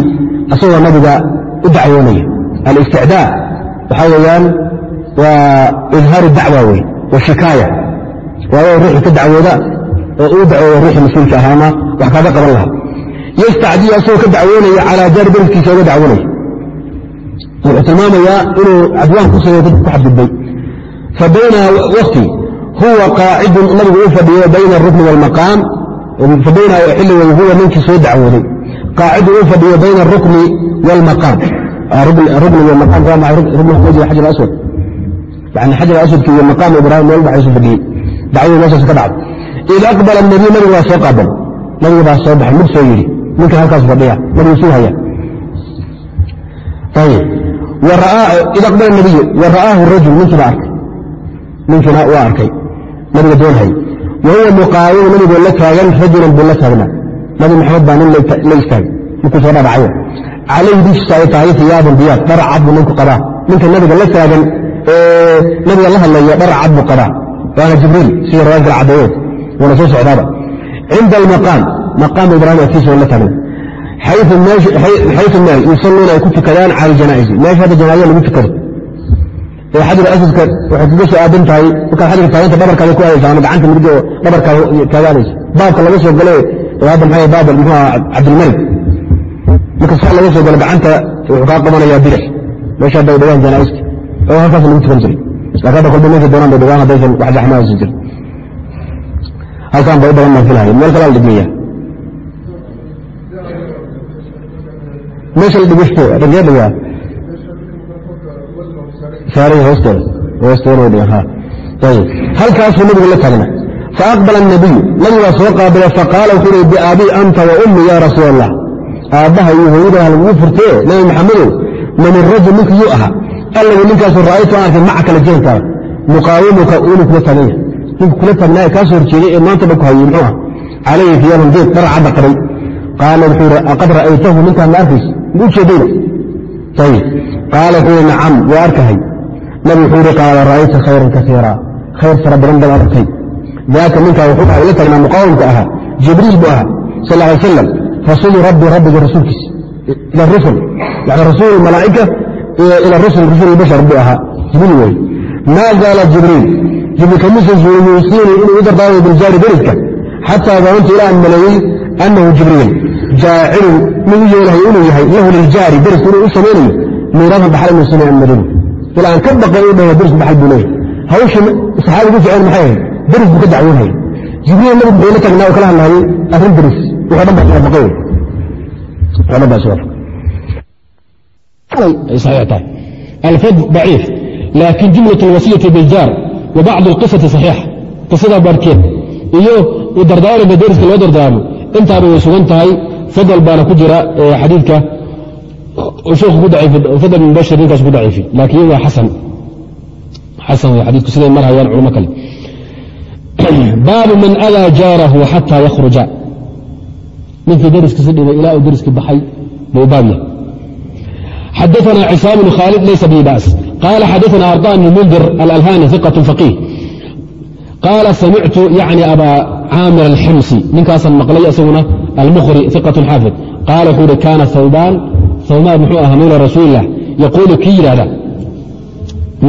asagoo nabiga u dacwoonaya alisticdaa waxaa weyaan waa idhaaru dacwa wey wa shikaaya. Waayo ruuxii ka dacwooda oo uu dacwooda ruuxii mas'uulka ahaana wax kaaga qaban laha yastacdiya asagoo ka dacwoonaya calaa jaari darafkiisa uga dacwoonaya. Wuxuu tilmaamayaa inuu cadwaan ku sameyo dadka ku xadgudbay. Fa bayna wakti huwa qaacidun nabigu u fadhiyo bayna arukni waalmaqaam fa bayna xilliga huwa ninkii soo dacwooday. Qaacidun u fadhiyo bayna arukni waalmaqaam rukniga maqaam waa maay rukn masjid xajar aswad yani xajar aswadka iyo maqaam ibraahim meel ba isu fadhiyey dacwadu meeshaas ka dhacday id aqbala nabiy nabiga waa soo qaabal nabiga baa soo baxay mid soo yidhi ninka halkaas fadhiya nabiga suu haya id aqbala nabiyu wa ra'aahu rajul ninkiiba arkay ninkiina waa arkay nabiga doon hay wa huwa muqaawimu nabigoo la taagan rajulan buu la taagnaa nabi maxamed baa nin la istaagay markuu soo dhadhacayo calayhi dushiisa ay tahay iyaabu biyaad dhar cad buu ninku abaa ninka nabiga la taagan nabiga la hadlaya dhar cad buu abaa waana jibriil sida rawaan kala wuuna soo socdaaba cinda almaqaam maqaam ibrahim agtiisa la taagan xayu meel yusalluuna ay ku tukadaan cala ljanaa'isi meesha hadda janaaza lagu tukado ee xajar asaska waxay kaga soo aadan tahay markaad xajarka taaganta dhabarkaada ku aadaysa ama gacanta murgo dhabarkaada kaga baabka laga soo gale hadda maxaa baab muxuu ah cabdilmalik marka saa laga soo galo gacanta wuxuu kaa qabanayaa bidix. Meesha hadday dhawaan janaa'iska oo halkaas lagu tukan jiray. Laakiin hadda kolba meesha doonaan bay dhagaan haddaysan wax jaxmaa aysan jirin. Halkaan bay u badan baan meel kale la dhigmaya meesha la dhigay dhagee dhigaa saarihi hoostooda hoostooda way dhigan ha ayib halkaasuu nabigu la taagna faaqbala الnabiyu nabigaa soo qaabila faqaala wuxuu uhi biaabii anta wa ummi ya rasuul allah aabbaha iyo hooyada ha lagugu furtee nabi maxamedow man irajul ninka yuu ahaa allagu ninkaasu ra'aytu aan arkay maca kala jeerkaada muqaawimuka inuu kula taagan yahay ninka kula taagnaaye kaa soo horjeeday ee maanta ku hayey muxuu ah calayhi fiyaaban geed dhar cadda qabay qaala wuxuu yidhi aqad ra'aytahu ninkaan ma arkaysa? Ma u ayib qaala wuxuu yidhi nacam waa arkahay. Nabi wuxuu yidhi qaala ra'ayta khayran kaiira khayr fara badan baad arkay. Daaka ninkaa wuxuu ahaa ila taagnaa muqaawamka ahaa jibriil buu ahaa sal alay wasalam rasuulu rabbi rabbiga rasuulkiisa. Ila rusul. Yani rasuul malaa'ika ila rusul rusul bashar buu ahaa. Jibriil wey maa zaala jibriil? Jibriil kamuusan zuulin yuusiini inuu u dardaarmayo biljaari deriska xataa daantu ilaa maleeyey annahu jibriil. Jaacilun mid u yeelahay inuu yahay lahu liljaari deriska inuu u samaynayo miiraadan dhaxal inuu samay aan ilaa aan ka baqay u dhaho derisku dhaxal buu leeyahay. Hawsha saxaabigu ficeen maxay ahayd? Deris buu ka dacwoonayay jibriil nabigu muxuu la tagnaa oo kala hadlahayay arrin deris wuxuu dhan baa iswaafaqay wey wuxuu dhan baa iswaafaqay ay saxiix tahay alfad daciif laakin jumlaة اlwasiyati biljaar wa bacd اlqisati صaxiixa qisadaa baarkeed iyo dardaarida deriska loo dardaarmo intaaba way sugan tahay fadl baana ku jira xadiidka fadl bin bashir ninkaas ku daciifi laakiin waa xasan xasan way xadiidku siday marhayaan culamo kale baabu man adaa jaarahu xataa yakhruja ninkii deriskiisa dhibay ilaa uu deriskii baxay buu baab yahay xadaثna cصاam بن khاalد laysa bhi bأس qاala xadaثna arطاء بن mndir alalhani ثiqة فقيه qaala samictu yعni abا caamir الximsi ninkaasan maqlay isaguna almkhri ثiqaة xaafid qaala wuxuu uhi kaana hawbaan hawbaan muxuu ahaa mawla rasuuli الlah yaquulu kii yidhahda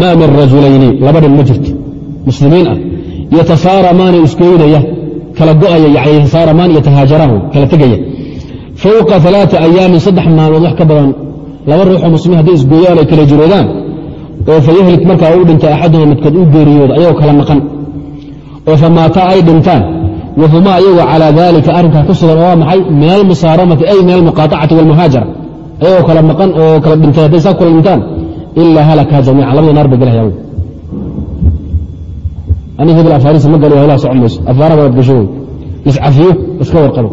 ma min rajulayni laba dhin ma jirto muslimiin ah yatasaaramaani iskooynaya kala go'aya yani yasaaramaan iyo tahaajaraan kala tegaya. Fowqa alaaa ayaamin saddex maalmood wax ka badan laba ruuxoo muslimiin hadday isgooyaan ay kala jiroodaan oo fa yahlik markaa u dhinta axaduma midkood u geeriyooda ayagoo kala maqan. Oo fa ay dhintaan wahumaa ayagoo calaa daalika arrinkaa ku sugan oo waa maxay? Min almusaaramati ay min almuqaaacati walmuhaajara ayagoo kala maqan oo kala dhintay hadday saa kula dhintaan ilaa halakaa jamiican labada naar bay ani hebel afaarisa ma galo hawlaha socon mayso afaara baad gasho. Wey iscafiyo iska warqabo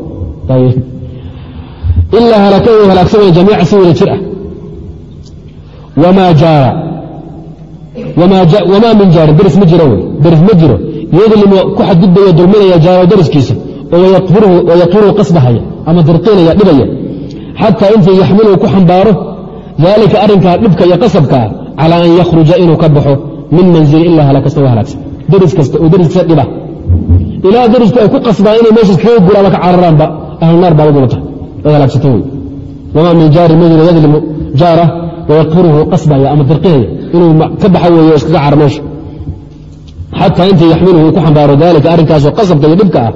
ilaa halaka way halaagsamaya jamiica si wada jir ah. Wamaa min jaarin deris ma jiro wy deris ma jiro. Yadlimu ku xadgudbaya dulminaya jaaro deriskiisa oo wayaqiruhu qasbahaya ama dirqinaya dhibaya. Xataa intii yaxmiluhu ku xambaaro daalika arrinkaa dhibka iyo qasabka ah calaa an yakhruja inuu ka baxo min manzili ilaa halakasta wa halaagsan deris kasta oo deriskiisa dhiba. Ilaa derisku ay ku qasbaan inay meeshaas kaga guraaba ka cararaanba ahlu naar baa wadulata way halaagsata wey wamaa min jaarin ma jiro yadlimu jaara wayaqfiruhu qasbaya ama dirqinaya inuu ka baxa weeye o iskaga cara meesha. Xataa intii yaxmiluhu ku xambaaro daalika arrinkaasoo qasabka iyo dhibka ah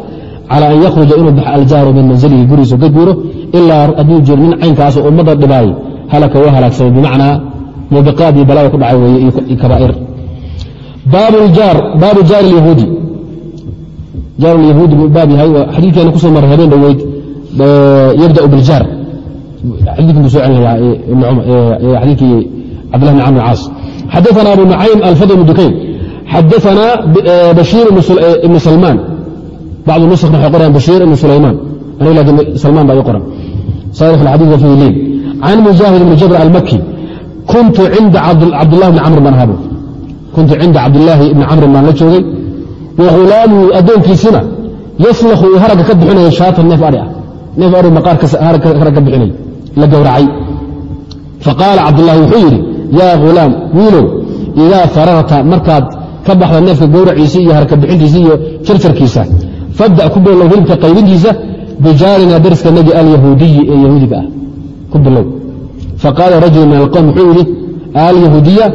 calى an yakhruja inuu baxo aljaaru min manzilihi gurigiisa ka guuro ilaa hadduu jiro nin caynkaasoo ummadda dhibaayay halaka waa halaagsamay bimacnaa muubiqaad iyo balaaya ku dhacay weeye iyo kabaa'ir baabu jaar yahuudi jaaryahuudi buu baab yahay. Xadiikeena ku soo maray habeen dhoweyd yabda biljaar xadiikan buu soo celinaya xadiikii cabdillah bin camr caas abu nucaym alfadl bn dukayn. Xadaana bashiir ibnu salmaan bacdu nuskhna waxay qorayaan bashiir ibnu sulaymaan aniga laakiin salmaan baa ii qoran. Saarif alxadiid wafihi can mujaahid ibni jabr almaki kuntu cinda cabdillah bni camr bn habo kuntu cinda cabdillaahi ibni camrin baan la joogay wa hulaamuhu addoonkiisina yaslakhu uu haragga ka bixinaya shaatan neef adhi ah neef adhi maqaarka harag ka bixinaya la gowracay faqaala cabdullaahi wuxuu yidhi yaa hulaam wiilow idaa fararta markaad ka baxda neefka gowraciisa iyo haragka bixintiisa iyo jarjarkiisa fabda ku bilow hilibka qaybintiisa bijaarina dariska nagi alyahuudiyi ee yahuudiga ah ku bilow faqaala rajulu min alqowm wuxuu yidhi alyahuudiya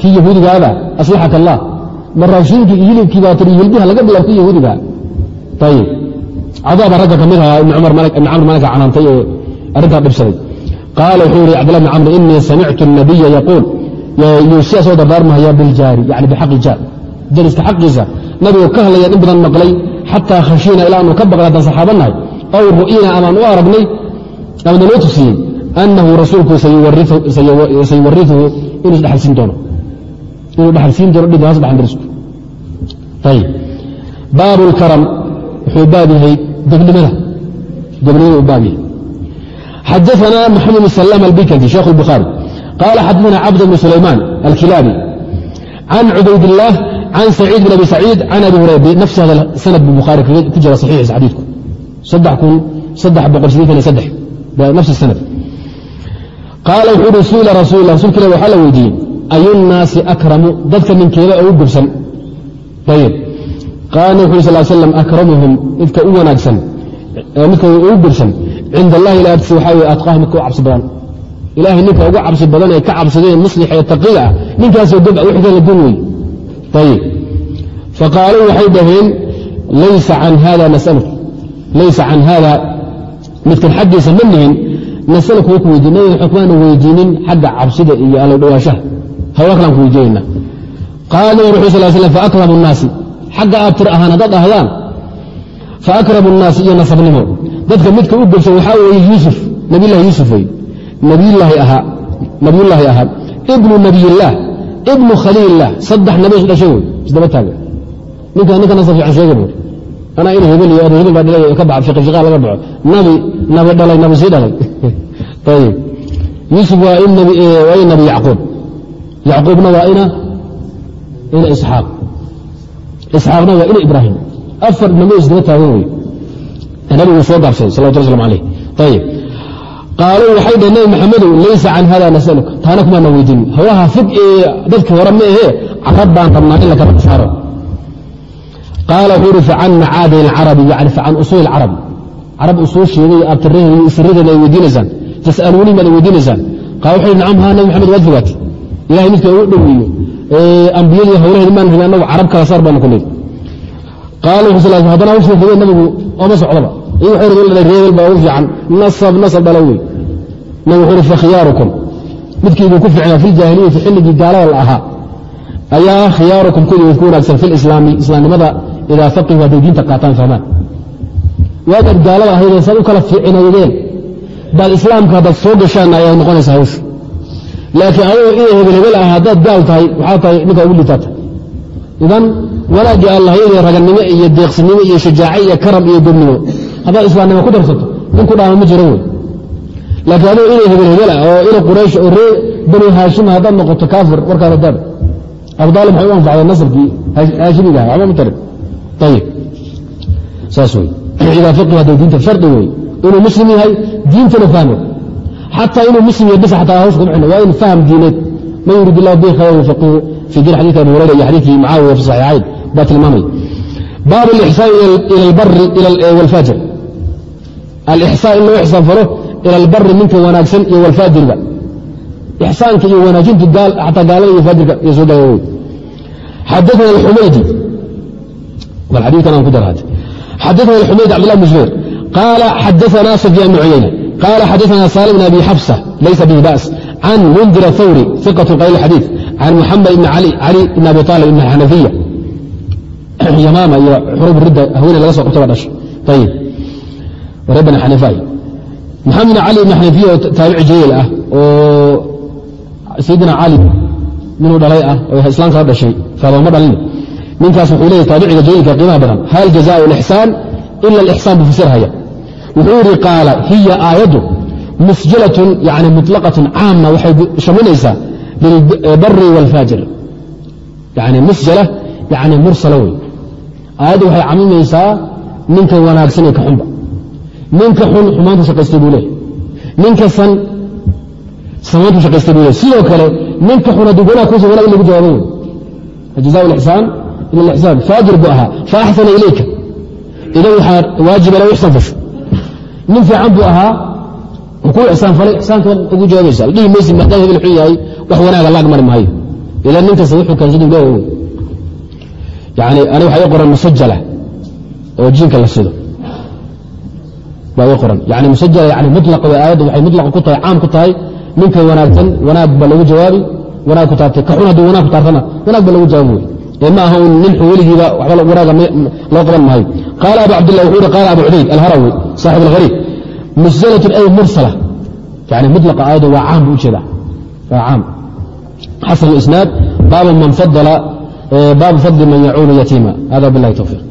kii yahuudigaada aslaxaka allah ma raashiinkii iyo baa tiri hilbiha laga bilaab kii yahuudigaa ayib cadaa baa ragga ka mid ahaa ibn camr malika canaantay oo arrintaa dhibsaday. Qaala wuxuu yihi cabdillah bn camr inii samictu الnabiya yaquul. Yuusiya soo biljaari yani bixaqi jaar dariska xaqiisa. Nabigoo ka hadlaya in badan maqlay xataa khashiina ilaa anu ka baqlay haddaan saxaabannahay aw ru'ina amaan u aragnay ama naloo tusiyey annahu rasuulku sayuwariuhu inuu isdhaxalsiin doono dhexsiin doondbaabu karam wuxuu baab yahay debnimada debnimada baab yahay. Xadaana maxamed bn salaam albikandi sheekh اbukhaari qaala xadana cabd bn sulaymaan alkilaabi can cubaydillaah can saciid bn abi saciid can abi hurayra. Binafsi hada sanad bu bukhaari ku jira saxiixiisa xadiidku. Nafsi sanad. Qaala wuxuu uhi suila rasuul lah waxaa la weydiiyey ayu nnaasi akramu dadka ninkeeda ugu gubsan. Qaala wuxu sal slam akramuhum midka u wanaagsan midka ugu gubsan cinda allahi ila agtiisa waxaa weye atqaahu midka u cabsi badan. Ilahay ninka ugu cabsi badan ee ka cabsadeen muslix ee taqiya ah ninkaasoo gob wixii kala gun wey ayib faqaaluu waxay dhaheen laysa can hada nasaluk. Laysa can hada midkan xaggiisa ma nihin nasalku ku weydiin nabiga xukmaana weydiinin xagga cabsida iyo allow dhawaanshaha hawa kalaan ku weydiinayna qaala nabig wuxuu sal slam faakramu nnaasi. Xagga abtir ahaan haddaad ahdaan. Faakramu nnaasi iyo nasabnimo. Dadka midka u gebsan waxaa weeye yuusuf nabiylahi yuusuf wey nabiyullaahi ahaa ibnu nabiyillaah ibnu khaliililah saddex nabi isu dhashay wey isdaba taaga ninka ninka nasab fiican sheega buuri anaa ina hebel iyo hebel baa dhalay ka baxa fiqi fiqaa laga baxo nabi nabi dhalay nabi sii dhalay. Ayib yuusuf nabi waa in nabi yacquub yacquubna waa ina isxaaq. Isxaaqna waa ina ibraahim. Afar nabi isdaba taagan wey nabigu soo gaabsaday salawatu slam alayh ayib qaaluu waxay dhaheen nabi maxamedow laysa can hada nasaluka. Taana kumaana weydiin. Hawaha fog ee dadka hore ma ahee carab baan rabnaa in la kala saaro. Qaala wuxuu ihi facan macaadin alcarabi yani facan usuul alcarabi. Carab usuusheeda iyo abtiraheeda iyo isiradeeda ay weydiinaysaan tas'aluunii maad weydiinaysaan qaala wuxuu ihi nacam haa nabi maxamed waad fogaatay ilahay midka ugu dhoweeyo ambiyadii hawlaheedi maan rabin annagu carab kala saar baanu ku leey qaala wuxuu haddana hawshii fogey nabigu ooma socdaba iyo waxay rasuul dhahay reebel baa ugu fiican nasab nasab dhalo wey nabi wuxuu uhi fakhiyaarukum midkiibuu ku fiicnaa fi ljaahiliyati xilligii gaalada la ahaa. Ayaa khiyaarukum kuwii ku wanaagsan fi lislaami islaamnimada idaa faqihu hadday diinta qaataan fahmaan. Waagaad gaalada ahaydee saad u kala fiicinaydeen baad islaamka haddaad soo gashaan ayaa noqonaysa hawsha laakiin adoo ina hebel ah haddaad gaal tahay waxaa tahay ninkaa ugu litaata idan wanaagii allahayadii raganimo iyo deeqsinimo iyo shajaace iyo karam iyo gobnimo haddaad islaamnimo ku darsato nin ku dhaama ma jiro wey laakiin adoo ina hebel ah oo ina quraysh oo ree bani haashima haddaad noqoto kaafir warkaada daab abudaalib maxay u anfacday nasabkii haashimiga aha waxba ma tarin ayib saas wey idaa faqihu hadday diinta shardi wey inuu muslim yahay diintana fahmo xataa inuu muslim yahay bis ataa hawsh kuma xidhna waa in faham diineed man yurid illahu bihi khayran yufaqihu fii diin xadiidka abi hurayra iyo xadiidkii mucaawiya fi saxiixayn baa tilmaamaya baabu alixsaan ila albari walfaajir alixsaan in loo ixsaan falo ila albari ninka wanaagsan iyo walfaajirba ixsaanka iyo wanaajintu xataa gaalada iyo faajirka iyo soo gaabowey xadaana alxumaydi bal xadiidkan aan ku daraad xadaana alxumaydi cabdillah bn zubayr qaala xadaana sufyaan bn cuyayna qaala xadaثna salim bn abi xabsa laysa bihi ba's can mundir thawri iqaة qayl xadiiث can muxamed ibn cali ibn abi طaalib ibn xanafiya yamaama iyo xurub ridda haweeney laga soo qabta baa dhashay ayib reer bani xaniifa maxamed ibn cali ibn xanafiya oo taabici jaliil ah oo sayidina cali ninuu dhalay ah oo islaamka la dhashay faadoma dhalin ninkaas wuxuu leeyahy taabiciga jaliilka qiimaha badan hal jazaء اlixsaan ila alixsaan buu fasirhaya wuxuu yidhi qaala hiya aayaddu musjalatun yani muطlaqatun caama waxay shaminaysaa lilbari wاlfaajir yani musjala yani mursala wey aayaddu waxay camimaysaa ninka wanaagsan ee ka xunba. Ninka xun xumaantu shaqaystay buu leeyahy ninka san samayntu shaqaystay buu leeyahy sidoo kale ninka xun hadduu wanaag kuusa wanag in lagu jawaabo wey fajazaa lixsaan ila lixsaan faajir buu ahaa fa axsana idan waxaa waajiba la ixsan fasho nin fiican buu ahaa kuu ixsaan falay ixsaanka ugu jawaabaysa la dhihi maysi maadaama hebel xun yahay wax wanaaga laag mari maayo. Idan ninkasta wuxuu keensaduu leeyahay wey yani ani waxaa ii qoran musajala oo jiinka la sido. Baa ii qoran. Yani musajala yani mulaqa way aayadda waxay mulaqa ku tahay caam ku tahay ninka wanaagsan wanaag ba lagu jawaabi wanaag ku taartay ka xun hadduu wanaag ku taartana wanaag ba lagu jawaabi. Wey ee ma aha un nin xun weligiiba waxba wanaaga loo qaban maayo wuxuu yihi qaala abu cubayd alharawi saaxib alghariib musjalatun ay mursala yani mulaqa aayadda waa caam buu u jeedaa waa caam xasan isnaad baabu man fadala baabu fadli man yacuunu yatiima hada bilahi towfiiq